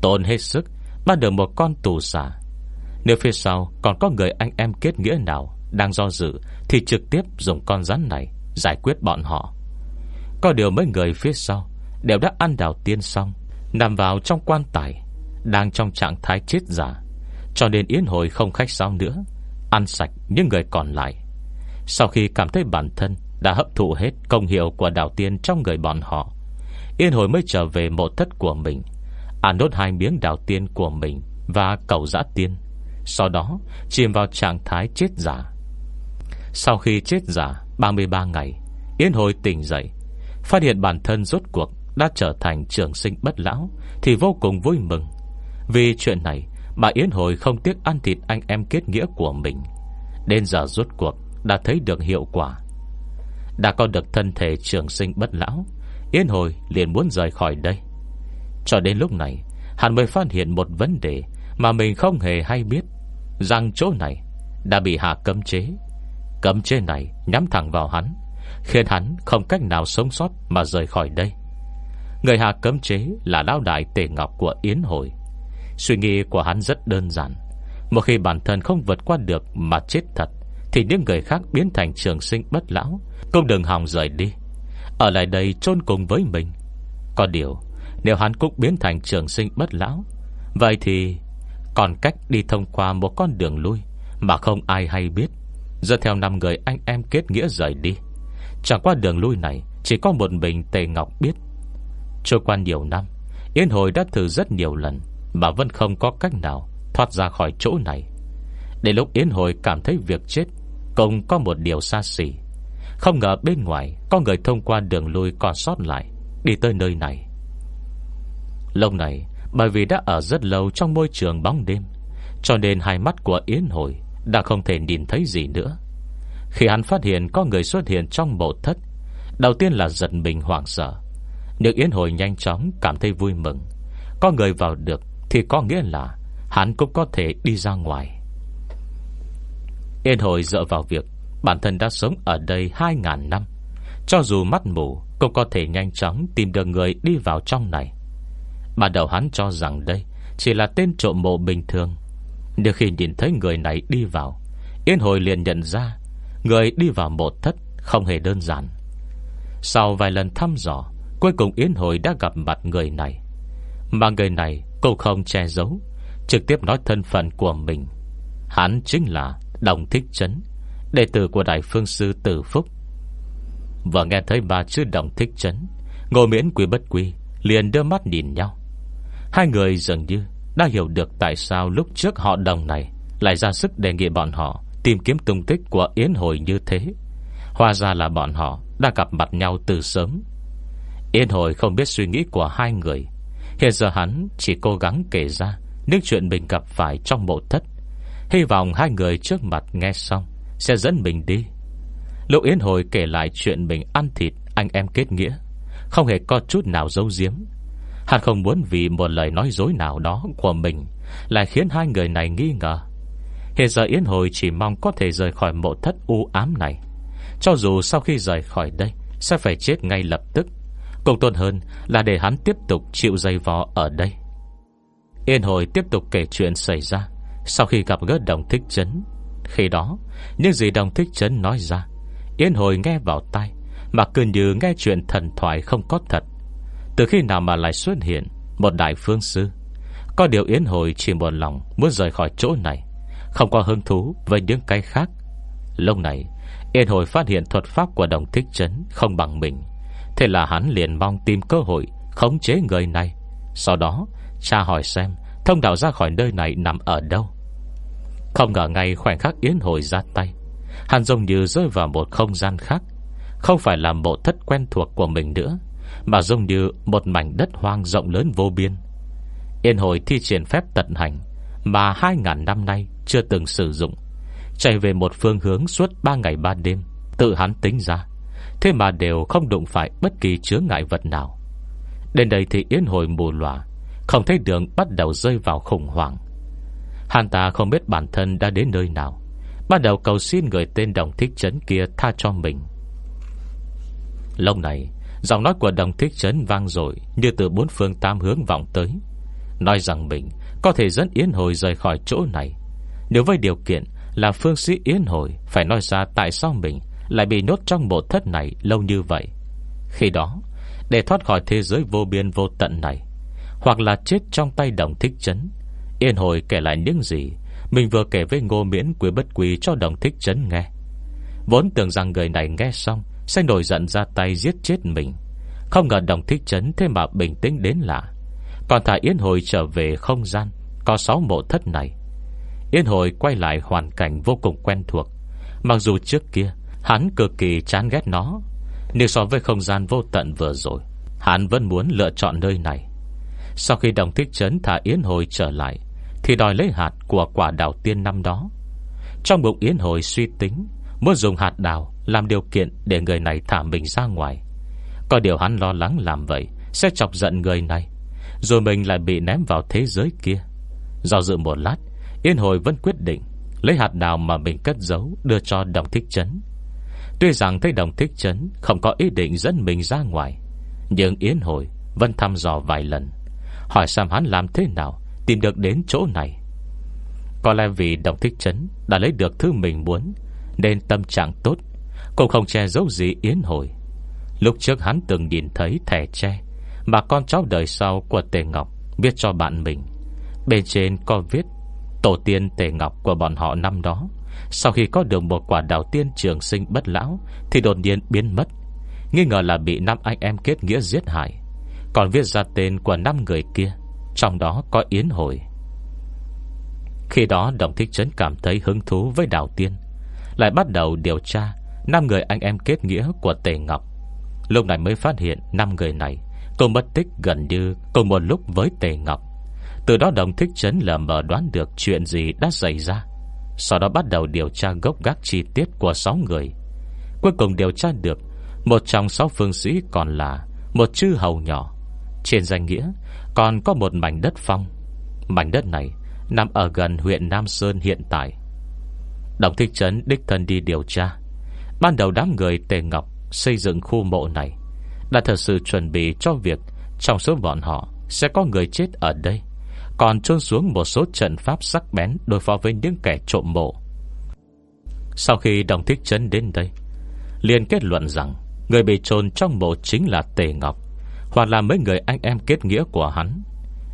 Tồn hết sức Bắt được một con tù xà Nếu phía sau còn có người anh em kết nghĩa nào đang do dự, Thì trực tiếp dùng con rắn này Giải quyết bọn họ. Có điều mấy người phía sau Đều đã ăn đào tiên xong, Nằm vào trong quan tài, Đang trong trạng thái chết giả. Cho nên Yến Hồi không khách sao nữa, Ăn sạch những người còn lại. Sau khi cảm thấy bản thân Đã hấp thụ hết công hiệu của đào tiên Trong người bọn họ Yên hồi mới trở về mộ thất của mình. À, ăn đốt hai miếng đào tiên của mình Và cầu giã tiên. Sau đó, chìm vào trạng thái chết giả. Sau khi chết giả 33 ngày Yên hồi tỉnh dậy, Phát hiện bản thân rốt cuộc Đã trở thành trường sinh bất lão Thì vô cùng vui mừng. Vì chuyện này, Bà Yến Hồi không tiếc ăn thịt anh em kết nghĩa của mình. Đến giờ rốt cuộc Đã thấy được hiệu quả. Đã có được thân thể trường sinh bất lão, Yến Hồi liền muốn rời khỏi đây. Cho đến lúc này, Hắn mới phát hiện một vấn đề Mà mình không hề hay biết, Rằng chỗ này đã bị hạ cấm chế. Cấm chế này nhắm thẳng vào hắn, Khiến hắn không cách nào sống sót Mà rời khỏi đây. Người hạ cấm chế là lão đại tề ngọc của Yến hội. Suy nghĩ của hắn rất đơn giản. Một khi bản thân không vượt qua được Mà chết thật, Thì những người khác biến thành trường sinh bất lão, Cũng đừng hòng rời đi. Ở lại đây chôn cùng với mình. Có điều nếu hắn cũng biến thành trường sinh bất lão, Vậy thì Còn cách đi thông qua một con đường lui Mà không ai hay biết. Giờ theo năm người anh em kết nghĩa rời đi, Chẳng qua đường lui này Chỉ có một mình Tề Ngọc biết. Trôi qua nhiều năm Yên hồi đã thử rất nhiều lần mà vẫn không có cách nào Thoát ra khỏi chỗ này. Để lúc Yến Hồi cảm thấy việc chết Cũng có một điều xa xỉ. Không ngờ bên ngoài Có người thông qua đường lui còn sót lại Đi tới nơi này. Lâu này, Bởi vì đã ở rất lâu trong môi trường bóng đêm, Cho nên hai mắt của Yến Hồi Đã không thể nhìn thấy gì nữa. Khi hắn phát hiện có người xuất hiện trong bộ thất, Đầu tiên là giật mình hoảng sợ. Nhưng Yến Hồi nhanh chóng cảm thấy vui mừng, Có người vào được thì có nghĩa là Hắn cũng có thể đi ra ngoài. Yên hồi dựa vào việc Bản thân đã sống ở đây 2.000 năm, Cho dù mắt mù Cũng có thể nhanh chóng tìm được người đi vào trong này. Ban đầu hắn cho rằng đây Chỉ là tên trộm mộ bình thường. Nhưng khi nhìn thấy người này đi vào Yên hồi liền nhận ra Người đi vào một thất không hề đơn giản. Sau vài lần thăm dò, Cuối cùng Yến Hồi đã gặp mặt người này. Mà người này Cô không che giấu, Trực tiếp nói thân phận của mình. Hắn chính là Đồng Thích Trấn Đệ tử của Đại Phương Sư Tử Phúc. Vừa nghe thấy ba chữ Đồng Thích Trấn ngồi miễn quý bất quý Liền đưa mắt nhìn nhau. Hai người dường như đã hiểu được Tại sao lúc trước họ đồng này Lại ra sức đề nghị bọn họ Tìm kiếm tung tích của Yến Hồi như thế. Hóa ra là bọn họ Đã gặp mặt nhau từ sớm. Yến Hồi không biết suy nghĩ của hai người. Hiện giờ hắn chỉ cố gắng kể ra Những chuyện mình gặp phải trong mộ thất. Hy vọng hai người trước mặt nghe xong Sẽ dẫn mình đi. Lúc Yến Hồi kể lại chuyện mình ăn thịt Anh em kết nghĩa, Không hề có chút nào giấu giếm. Hắn không muốn vì một lời nói dối nào đó của mình, Lại khiến hai người này nghi ngờ. Hiện giờ Yến Hồi chỉ mong có thể rời khỏi mộ thất u ám này. Cho dù sau khi rời khỏi đây, Sẽ phải chết ngay lập tức. Cùng tốt hơn là để hắn tiếp tục chịu dây vò ở đây. Yên hồi tiếp tục kể chuyện xảy ra. Sau khi gặp gỡ đồng thích chấn, Khi đó, Những gì đồng thích chấn nói ra Yên hồi nghe vào tai, Mà cứ như nghe chuyện thần thoại không có thật. Từ khi nào mà lại xuất hiện Một đại phương sư? Có điều Yến hồi chỉ một lòng Muốn rời khỏi chỗ này, Không có hứng thú với những cái khác. Lúc này Yên hồi phát hiện thuật pháp của đồng thích chấn Không bằng mình, Thế là hắn liền mong tìm cơ hội Khống chế người này. Sau đó tra hỏi xem Thông đạo ra khỏi nơi này nằm ở đâu. Không ngờ ngay khoảnh khắc Yến hồi ra tay, Hắn giống như rơi vào một không gian khác, Không phải là bộ thất quen thuộc của mình nữa mà giống như một mảnh đất hoang rộng lớn vô biên. Yên hồi thi triển phép tận hành Mà hai ngàn năm nay chưa từng sử dụng, Chạy về một phương hướng suốt ba ngày ba đêm, Tự hắn tính ra, Thế mà đều không đụng phải bất kỳ chướng ngại vật nào. Đến đây thì Yên hồi mù lòa, Không thấy đường bắt đầu rơi vào khủng hoảng. Hàn ta không biết bản thân đã đến nơi nào, Bắt đầu cầu xin người tên đồng thích trấn kia tha cho mình. Lâu này Giọng nói của đồng thích trấn vang dội Như từ bốn phương tam hướng vọng tới. Nói rằng mình Có thể dẫn Yến Hồi rời khỏi chỗ này. Nếu với điều kiện là phương sĩ Yến Hồi Phải nói ra tại sao mình lại bị nhốt trong bộ thất này lâu như vậy. Khi đó, Để thoát khỏi thế giới vô biên vô tận này, Hoặc là chết trong tay đồng thích chấn Yên hồi kể lại những gì Mình vừa kể với ngô miễn quý bất quý cho đồng thích chấn nghe. Vốn tưởng rằng người này nghe xong Xanh nổi giận ra tay giết chết mình. Không ngờ đồng thích chấn Thế mà bình tĩnh đến lạ. Còn thả Yến Hồi trở về không gian. Có 6 mộ thất này. Yến Hồi quay lại hoàn cảnh vô cùng quen thuộc. Mặc dù trước kia, Hắn cực kỳ chán ghét nó, Nhưng so với không gian vô tận vừa rồi, Hắn vẫn muốn lựa chọn nơi này. Sau khi đồng thích chấn thả Yến Hồi trở lại, Thì đòi lấy hạt của quả đào tiên năm đó. Trong bụng Yến Hồi suy tính, Muốn dùng hạt đào làm điều kiện để người này thả mình ra ngoài. Có điều hắn lo lắng làm vậy Sẽ chọc giận người này, Rồi mình lại bị ném vào thế giới kia. Do dự một lát, Yên hồi vẫn quyết định Lấy hạt đào mà mình cất giấu Đưa cho đồng thích chấn. Tuy rằng thấy đồng thích chấn Không có ý định dẫn mình ra ngoài, Nhưng Yến hồi vẫn thăm dò vài lần, Hỏi xem hắn làm thế nào Tìm được đến chỗ này. Có lẽ vì đồng thích chấn Đã lấy được thứ mình muốn, Nên tâm trạng tốt cũng không che giấu gì Yến hồi. Lúc trước hắn từng nhìn thấy thẻ tre Mà con cháu đời sau của Tề Ngọc Viết cho bạn mình. Bên trên có viết, Tổ tiên Tề Ngọc của bọn họ năm đó, Sau khi có được một quả đào tiên trường sinh bất lão Thì đột nhiên biến mất. Nghi ngờ là bị năm anh em kết nghĩa giết hại, Còn viết ra tên của năm người kia, Trong đó có Yến Hồi. Khi đó Đồng Thích Trấn cảm thấy hứng thú với đào tiên, Lại bắt đầu điều tra năm người anh em kết nghĩa của Tề Ngọc. Lúc này mới phát hiện năm người này, Cùng mất tích gần như cùng một lúc với Tề Ngọc. Từ đó đồng thích chấn lờ mờ đoán được chuyện gì đã xảy ra. Sau đó bắt đầu điều tra gốc gác chi tiết của 6 người. Cuối cùng điều tra được, Một trong 6 phương sĩ còn là Một chư hầu nhỏ. Trên danh nghĩa, còn có một mảnh đất phong. Mảnh đất này Nằm ở gần huyện Nam Sơn hiện tại. Đồng thích chấn đích thân đi điều tra. Ban đầu đám người Tề Ngọc Xây dựng khu mộ này Đã thật sự chuẩn bị cho việc Trong số bọn họ Sẽ có người chết ở đây, còn trôn xuống một số trận pháp sắc bén Đối phó với những kẻ trộm mộ. Sau khi đồng thích Trấn đến đây, liền kết luận rằng Người bị trôn trong mộ chính là Tề Ngọc, Hoặc là mấy người anh em kết nghĩa của hắn.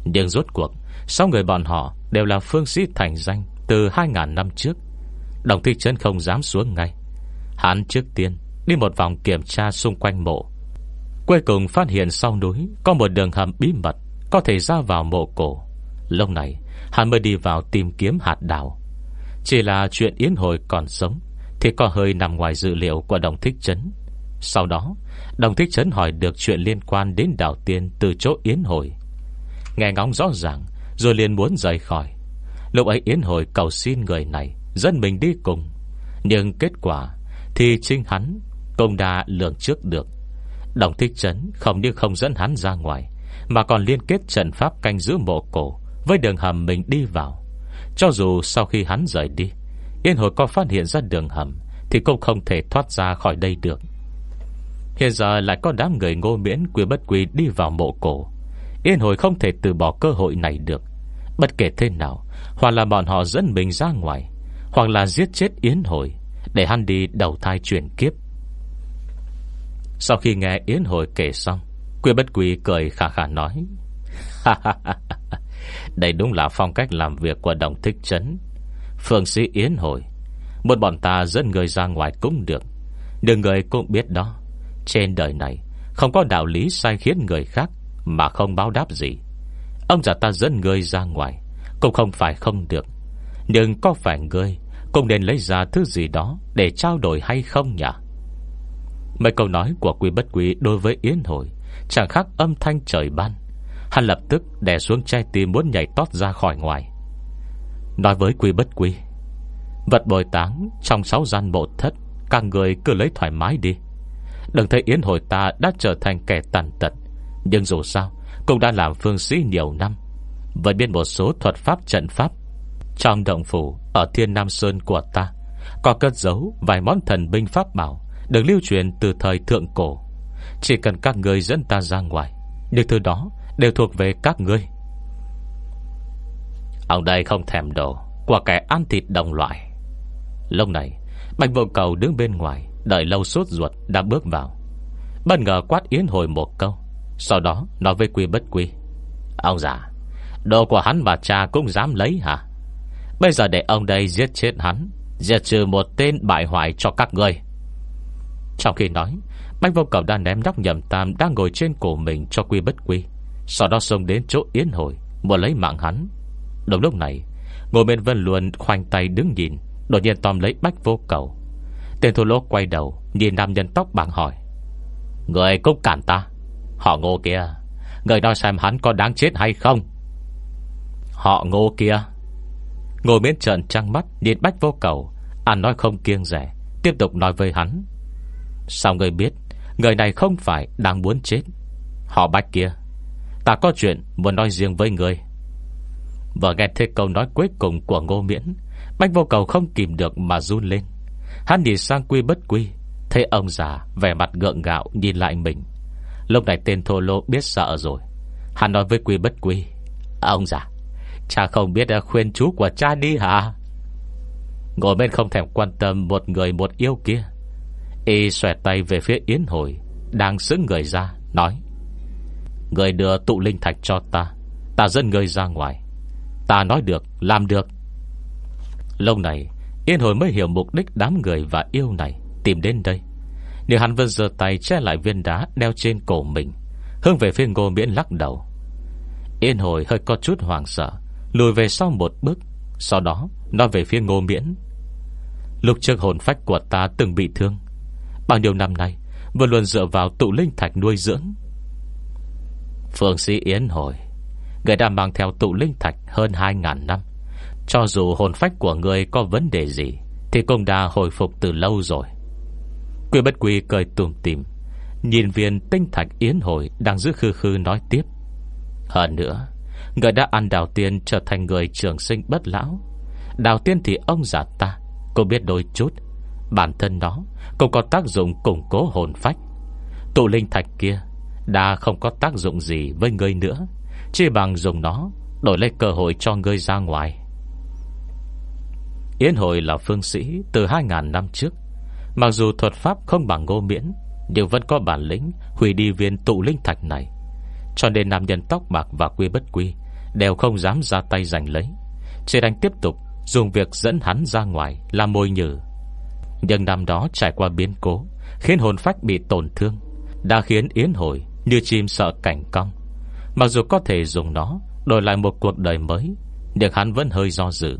Nhưng rốt cuộc, Sau người bọn họ đều là phương sĩ thành danh Từ 2.000 năm trước, Đồng thích Trấn không dám xuống ngay. Hắn trước tiên, Đi một vòng kiểm tra xung quanh mộ. Cuối cùng phát hiện sau núi Có một đường hầm bí mật, Có thể ra vào mộ cổ. Lúc này, hắn mới đi vào tìm kiếm hạt đào Chỉ là chuyện Yến Hồi còn sống, Thì có hơi nằm ngoài dự liệu của Đồng Thích chấn. Sau đó, Đồng Thích chấn hỏi được chuyện liên quan đến đảo tiên Từ chỗ Yến Hồi Nghe ngóng rõ ràng, Rồi liền muốn rời khỏi. Lúc ấy Yến Hồi cầu xin người này Dẫn mình đi cùng, Nhưng kết quả thì chính hắn công đã lường trước được. Đồng Thích Trấn không như không dẫn hắn ra ngoài, Mà còn liên kết trận pháp canh giữ mộ cổ với đường hầm mình đi vào. Cho dù sau khi hắn rời đi, Yên hồi có phát hiện ra đường hầm Thì cũng không thể thoát ra khỏi đây được. Hiện giờ lại có đám người ngô miễn Quy bất quy đi vào mộ cổ. Yên hồi không thể từ bỏ cơ hội này được. Bất kể thế nào, Hoặc là bọn họ dẫn mình ra ngoài, Hoặc là giết chết Yến hồi để hắn đi đầu thai chuyển kiếp. Sau khi nghe Yến hồi kể xong, Quy bất quy cười khả khả nói đây đúng là phong cách làm việc của đồng thích trấn Phương sĩ Yến hồi, Một bọn ta dẫn người ra ngoài cũng được đừng người cũng biết đó, Trên đời này Không có đạo lý sai khiến người khác Mà không báo đáp gì. Ông già ta dẫn người ra ngoài Cũng không phải không được, Nhưng có phải người cũng nên lấy ra thứ gì đó Để trao đổi hay không nhỉ? Mấy câu nói của quý bất quý Đối với Yến hồi Chẳng khác âm thanh trời ban. Hắn lập tức đè xuống trái tim muốn nhảy tót ra khỏi ngoài. Nói với quý bất quý, Vật bồi táng trong sáu gian bộ thất Càng người cứ lấy thoải mái đi. Đừng thấy Yến hồi ta đã trở thành kẻ tàn tật Nhưng dù sao Cũng đã làm phương sĩ nhiều năm. Vẫn biết một số thuật pháp trận pháp trong động phủ, Ở Thiên Nam Sơn của ta, Có cất giấu vài món thần binh pháp bảo, Được lưu truyền từ thời thượng cổ. Chỉ cần các người dẫn ta ra ngoài, Những thứ đó Đều thuộc về các ngươi. Ông đây không thèm đồ Của kẻ ăn thịt đồng loại. Lúc này, Bạch vô cầu đứng bên ngoài, Đợi lâu suốt ruột đã bước vào. Bất ngờ quát yến hồi một câu, Sau đó nói với quy bất quy, Ông già, Đồ của hắn và cha cũng dám lấy hả? Bây giờ để ông đây giết chết hắn, Diệt trừ một tên bại hoại cho các ngươi. Trong khi nói, Bách vô cầu đang ném nhóc nhầm tam Đang ngồi trên cổ mình cho quy bất quy, Sau đó xông đến chỗ yến hồi Muốn lấy mạng hắn. Đúng lúc này Ngồi bên Vân Luân khoanh tay đứng nhìn, Đột nhiên tóm lấy bách vô cầu. Tên thô lỗ quay đầu, Nhìn nam nhân tóc bạc hỏi, Người cũng cản ta? Họ ngô kia, Người nói xem hắn có đáng chết hay không? Họ ngô kia Ngồi miễn trận trăng mắt Nhìn bách vô cầu. Anh nói không kiêng rẻ, Tiếp tục nói với hắn. Sao người biết, Người này không phải đang muốn chết? Họ bách kia, Ta có chuyện muốn nói riêng với người Vừa nghe thấy câu nói cuối cùng của ngô miễn, Bách vô cầu không kìm được mà run lên. Hắn nhìn sang quy bất quy, Thấy ông già vẻ mặt gượng gạo Nhìn lại mình. Lúc này tên thô lô biết sợ rồi. Hắn nói với quy bất quy, Ông già Cha không biết khuyên chú của cha đi hả? Ngồi bên không thèm quan tâm Một người một yêu kia. Y xòe tay về phía Yến Hồi, Đang xứng người ra, Nói, Người đưa tụ linh thạch cho ta Ta dẫn người ra ngoài. Ta nói được, làm được. Lâu này Yên hồi mới hiểu mục đích đám người và yêu này, Tìm đến đây. Nếu hắn vẫn giơ tay che lại viên đá Đeo trên cổ mình, Hướng về phía ngô miễn lắc đầu. Yên hồi hơi có chút hoàng sợ Lùi về sau một bước, Sau đó nói về phía ngô miễn. Lúc trước hồn phách của ta từng bị thương, Bao nhiêu năm nay Vẫn luôn dựa vào tụ linh thạch nuôi dưỡng. Phương sĩ Yến hồi, Người đã mang theo tụ linh thạch hơn 2.000 năm. Cho dù hồn phách của người có vấn đề gì, Thì cũng đã hồi phục từ lâu rồi. Quy bất quy cười tùm tìm, Nhìn viên tinh thạch yến hồi Đang giữ khư khư nói tiếp. Hơn nữa Người đã ăn đào tiên trở thành người trường sinh bất lão. Đào tiên thì ông giả ta, Cô biết đôi chút. Bản thân nó cũng có tác dụng củng cố hồn phách. Tụ linh thạch kia Đã không có tác dụng gì với người nữa. Chỉ bằng dùng nó Đổi lấy cơ hội cho ngươi ra ngoài. Yến Hội là phương sĩ Từ 2.000 năm trước. Mặc dù thuật pháp không bằng ngô miễn, Nhưng vẫn có bản lĩnh Hủy đi viên tụ linh thạch này. Cho nên nam nhân tóc bạc và quy bất quy Đều không dám ra tay giành lấy. Chỉ đành tiếp tục Dùng việc dẫn hắn ra ngoài Làm môi nhử. Nhưng năm đó trải qua biến cố, Khiến hồn phách bị tổn thương, Đã khiến Yến Hội như chim sợ cảnh cong. Mặc dù có thể dùng nó Đổi lại một cuộc đời mới, Nhưng hắn vẫn hơi do dự.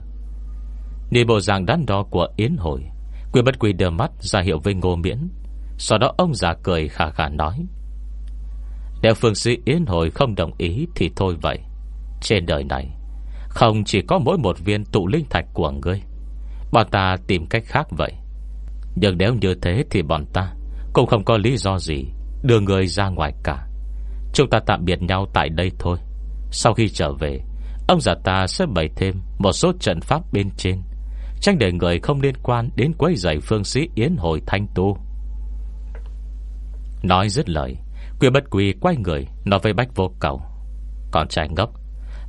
Nhìn bộ dạng đắn đo của Yến Hồi, Quy bất quy đưa mắt ra hiệu với ngô miễn. Sau đó ông già cười khả khả nói nếu phương sĩ Yến Hồi không đồng ý Thì thôi vậy. Trên đời này, Không chỉ có mỗi một viên tụ linh thạch của ngươi. Bọn ta tìm cách khác vậy. Nhưng nếu như thế thì bọn ta Cũng không có lý do gì Đưa người ra ngoài cả. Chúng ta tạm biệt nhau tại đây thôi. Sau khi trở về, Ông già ta sẽ bày thêm Một số trận pháp bên trên Tranh để người không liên quan Đến quấy giày phương sĩ Yến Hồi Thanh Tu. Nói dứt lời Quy bất quy quay người Nói với Bách Vô Cầu Còn trai ngốc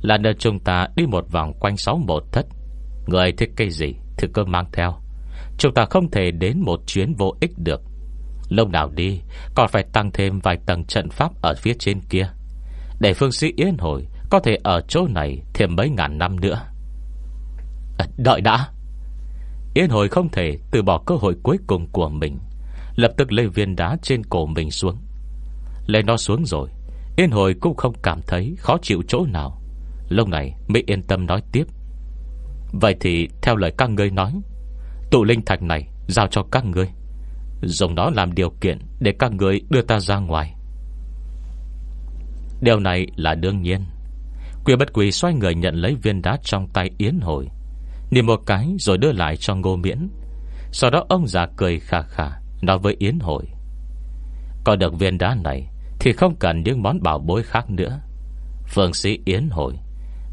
Là nơi chúng ta đi một vòng quanh sáu một thất. Người thích cây gì Thì cứ mang theo. Chúng ta không thể đến một chuyến vô ích được. Lâu nào đi Còn phải tăng thêm vài tầng trận pháp Ở phía trên kia. Để phương sĩ yên hồi Có thể ở chỗ này thêm mấy ngàn năm nữa. À, Đợi đã. Yên hồi không thể từ bỏ cơ hội cuối cùng của mình Lập tức lấy viên đá trên cổ mình xuống. Lấy nó xuống rồi. Yên hồi cũng không cảm thấy khó chịu chỗ nào. Lâu ngày mới yên tâm nói tiếp. Vậy thì theo lời các ngươi nói, Tụ linh thạch này Giao cho các ngươi. Dùng nó làm điều kiện Để các ngươi đưa ta ra ngoài. Điều này là đương nhiên. Quy bất quỳ xoay người nhận lấy viên đá trong tay Yến hồi Niệm một cái rồi đưa lại cho ngô miễn. Sau đó ông già cười khà khà Nói với Yến hồi, Có được viên đá này thì không cần những món bảo bối khác nữa. Phương sĩ Yến hồi,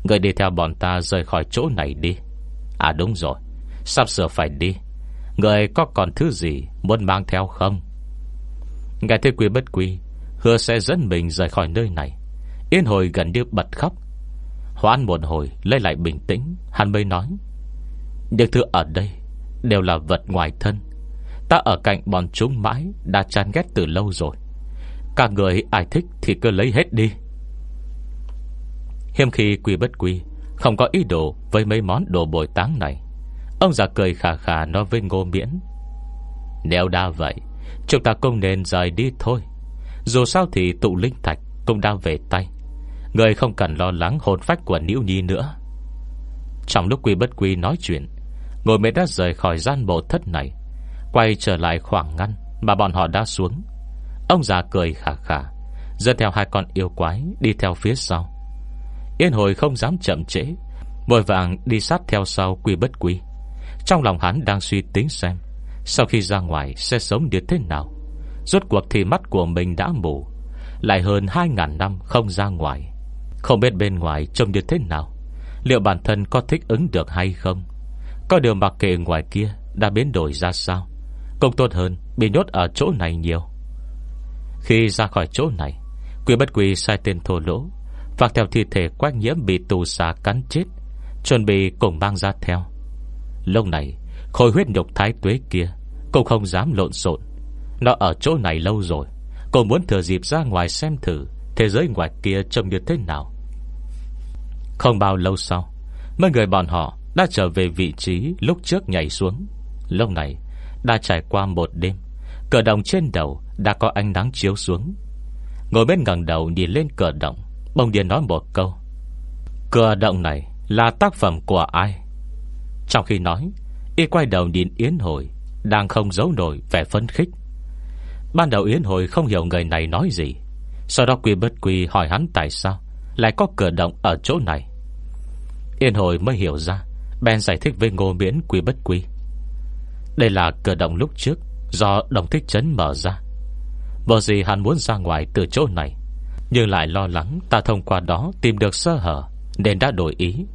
Người đi theo bọn ta rời khỏi chỗ này đi. À đúng rồi, Sắp sửa phải đi. Người có còn thứ gì Muốn mang theo không? Ngài thế quý bất quý Hứa sẽ dẫn mình rời khỏi nơi này. Yên hồi gần như bật khóc. Hoan một hồi, lấy lại bình tĩnh, Hắn mới nói, Những thứ ở đây Đều là vật ngoài thân. Ta ở cạnh bọn chúng mãi Đã chán ghét từ lâu rồi. Các người ai thích thì cứ lấy hết đi. Hiêm khi quy bất quy Không có ý đồ với mấy món đồ bồi táng này. Ông già cười khà khà nói với ngô miễn Nếu đã vậy, Chúng ta cũng nên rời đi thôi. Dù sao thì tụ linh thạch Cũng đang về tay. Người không cần lo lắng hồn phách của Nữ Nhi nữa. Trong lúc quy bất quy nói chuyện Ngồi mê đã rời khỏi gian bộ thất này, Quay trở lại khoảng ngăn Mà bọn họ đã xuống. Ông già cười khà khà, Dẫn theo hai con yêu quái đi theo phía sau. Yên hồi không dám chậm trễ, Vội vàng đi sát theo sau quy bất quy. Trong lòng hắn đang suy tính xem, Sau khi ra ngoài sẽ sống như thế nào. Rốt cuộc thì mắt của mình đã mù, Lại hơn 2.000 năm không ra ngoài. Không biết bên ngoài trông như thế nào, Liệu bản thân có thích ứng được hay không? Có điều mặc kệ ngoài kia Đã biến đổi ra sao Công tốt hơn bị nhốt ở chỗ này nhiều. Khi ra khỏi chỗ này Quỷ bất quỷ sai tên thô lỗ Vạc theo thi thể quách nhiễm bị tù xá cắn chết, Chuẩn bị cùng mang ra theo. Lúc này, Khôi huyết nhục thái tuế kia, Cũng không dám lộn xộn. Nó ở chỗ này lâu rồi, Cô muốn thừa dịp ra ngoài xem thử Thế giới ngoài kia trông như thế nào. Không bao lâu sau, Mấy người bọn họ đã trở về vị trí Lúc trước nhảy xuống. Lúc này, đã trải qua một đêm, Cờ đồng trên đầu đã có ánh nắng chiếu xuống. Ngồi bên ngẩng đầu nhìn lên cờ động Bông Điền nói một câu. Cờ động này là tác phẩm của ai? Trong khi nói, Y quay đầu nhìn Yến Hồi Đang không giấu nổi vẻ phấn khích. Ban đầu Yến Hồi không hiểu người này nói gì, Sau đó Quy Bất Quy hỏi hắn tại sao Lại có cờ động ở chỗ này. Yến Hồi mới hiểu ra Ben giải thích với ngô miễn Quy Bất Quy. Đây là cờ động lúc trước, Do đồng thích chấn mở ra. Vợ gì hắn muốn ra ngoài từ chỗ này. Nhưng lại lo lắng ta thông qua đó Tìm được sơ hở, Nên đã đổi ý.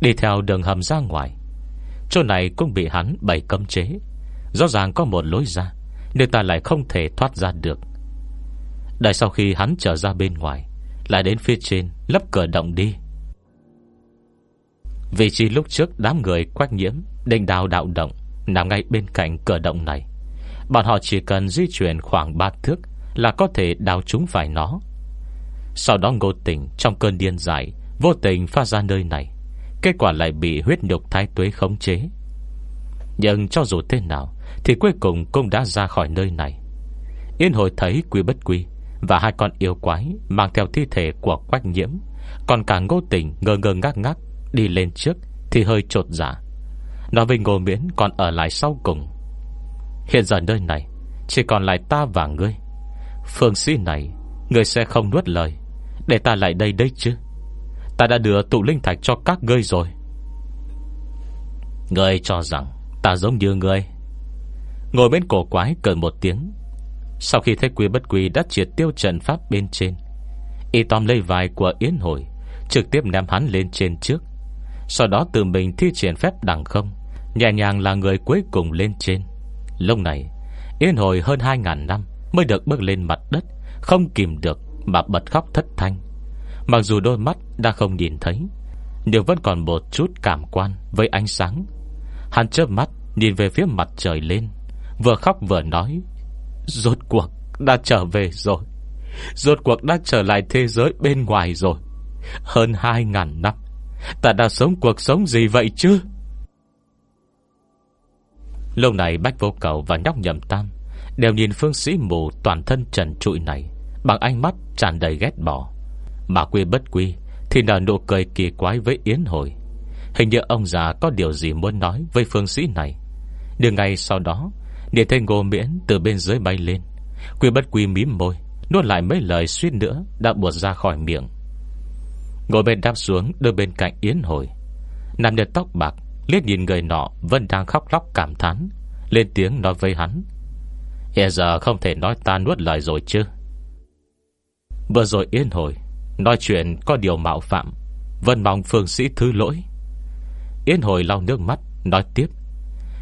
Đi theo đường hầm ra ngoài. Chỗ này cũng bị hắn bày cấm chế. Rõ ràng có một lối ra, Nhưng ta lại không thể thoát ra được. Đại sau khi hắn trở ra bên ngoài, Lại đến phía trên, Lấp cửa động đi. Vị trí lúc trước đám người quách nhiễm Định đào đạo động, Nằm ngay bên cạnh cửa động này. Bọn họ chỉ cần di chuyển khoảng 3 thước Là có thể đào chúng phải nó. Sau đó ngô tình Trong cơn điên dại, Vô tình pha ra nơi này. Kết quả lại bị huyết nhục thái tuế khống chế. Nhưng cho dù thế nào, Thì cuối cùng cũng đã ra khỏi nơi này. Yên hồi thấy quy bất quy Và hai con yêu quái Mang theo thi thể của quách nhiễm, Còn cả ngô tình ngơ ngơ ngác ngác Đi lên trước thì hơi trột dạ. Nói với ngô miễn còn ở lại sau cùng Hiện giờ nơi này, Chỉ còn lại ta và ngươi. Phương sĩ này, Ngươi sẽ không nuốt lời. Để ta lại đây đấy chứ. Ta đã đưa tụ linh thạch cho các ngươi rồi. Ngươi cho rằng Ta giống như ngươi. Ngồi bên cổ quái cười một tiếng. Sau khi thấy quý bất quý đã triệt tiêu trận pháp bên trên, Y tóm lấy vai của Yến Hồi, Trực tiếp ném hắn lên trên trước. Sau đó tự mình thi triển phép đằng không, Nhẹ nhàng là người cuối cùng lên trên. Lúc này Yên hồi hơn 2.000 năm Mới được bước lên mặt đất, Không kìm được mà bật khóc thất thanh. Mặc dù đôi mắt đã không nhìn thấy, Nhưng vẫn còn một chút cảm quan Với ánh sáng. Hắn chớp mắt, nhìn về phía mặt trời lên, Vừa khóc vừa nói, Rốt cuộc đã trở về rồi. Rốt cuộc đã trở lại thế giới bên ngoài rồi. Hơn 2.000 năm, Ta đã sống cuộc sống gì vậy chứ? Lâu này Bách Vô Cầu và nhóc nhầm tam Đều nhìn phương sĩ mù toàn thân trần trụi này, Bằng ánh mắt tràn đầy ghét bỏ. Mà quy bất quy Thì nở nụ cười kỳ quái với Yến Hồi. Hình như ông già có điều gì muốn nói Với phương sĩ này. Nhưng ngay sau đó để thấy ngô miễn từ bên dưới bay lên. Quy bất quy mím môi, Nuốt lại mấy lời suýt nữa Đã buột ra khỏi miệng. Ngồi bên đáp xuống đưa bên cạnh Yến Hồi. Nằm được tóc bạc Liết nhìn người nọ Vẫn đang khóc lóc cảm thán. Lên tiếng nói với hắn. Hiện giờ không thể nói ta nuốt lời rồi chứ. Vừa rồi yên hồi, Nói chuyện có điều mạo phạm. Vân mong phương sĩ thứ lỗi. Yên hồi lau nước mắt, Nói tiếp.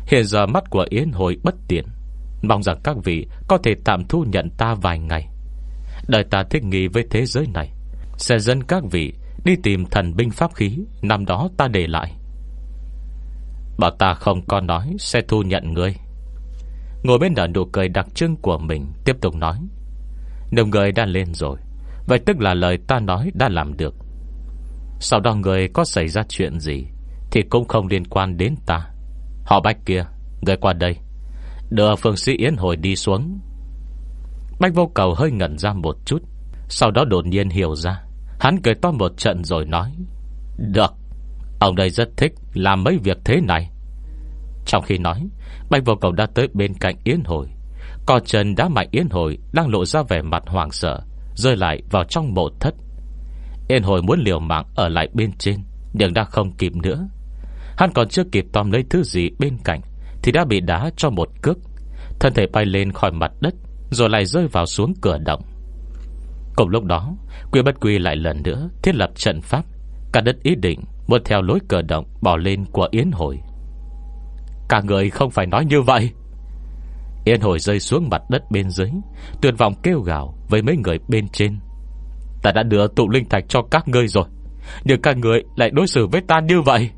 Hiện giờ mắt của Yến hồi bất tiện. Mong rằng các vị có thể tạm thu nhận ta vài ngày. Đời ta thích nghi với thế giới này. Sẽ dẫn các vị Đi tìm thần binh pháp khí. Năm đó ta để lại. Bảo ta không có nói Sẽ thu nhận ngươi. Ngồi bên nở nụ cười đặc trưng của mình, Tiếp tục nói. Nếu người đã lên rồi, Vậy tức là lời ta nói đã làm được. Sau đó người có xảy ra chuyện gì Thì cũng không liên quan đến ta. Họ bách kia, Người qua đây, Đưa phương sĩ Yến hồi đi xuống. Bách vô cầu hơi ngẩn ra một chút, Sau đó đột nhiên hiểu ra. Hắn cười to một trận rồi nói, Được Ông đây rất thích làm mấy việc thế này. Trong khi nói bay vô cầu đã tới bên cạnh Yến hồi. Cò chân đã mạnh Yến hồi Đang lộ ra vẻ mặt hoàng sợ, Rơi lại vào trong mộ thất. Yến hồi muốn liều mạng ở lại bên trên, Nhưng đã không kịp nữa. Hắn còn chưa kịp tóm lấy thứ gì bên cạnh, Thì đã bị đá cho một cước. Thân thể bay lên khỏi mặt đất, Rồi lại rơi vào xuống cửa động. Cùng lúc đó, Quy bất quy lại lần nữa thiết lập trận pháp Cả đất ý định. Muốn theo lối cửa động, bỏ lên của Yến Hồi. Cả người không phải nói như vậy. Yến Hồi rơi xuống mặt đất bên dưới, Tuyệt vọng kêu gào Với mấy người bên trên. Ta đã đưa tụ linh thạch cho các ngươi rồi, Nhưng các người lại đối xử với ta như vậy.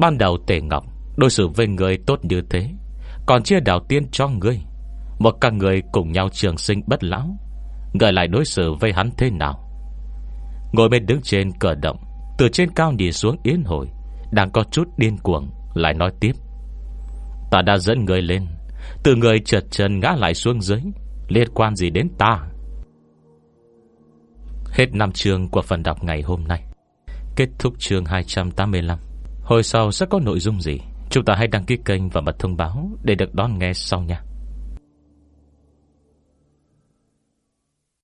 Ban đầu Tề Ngọc, Đối xử với người tốt như thế, Còn chia đào tiên cho ngươi. Một các người cùng nhau trường sinh bất lão, Người lại đối xử với hắn thế nào? Ngồi bên đứng trên cửa động từ trên cao nhìn xuống yến hồi Đang có chút điên cuồng, Lại nói tiếp. Ta đã dẫn người lên. Từ người trượt chân ngã lại xuống dưới, Liên quan gì đến ta? Hết năm chương của phần đọc ngày hôm nay. Kết thúc chương 285 Hồi sau sẽ có nội dung gì? Chúng ta hãy đăng ký kênh và bật thông báo Để được đón nghe sau nha.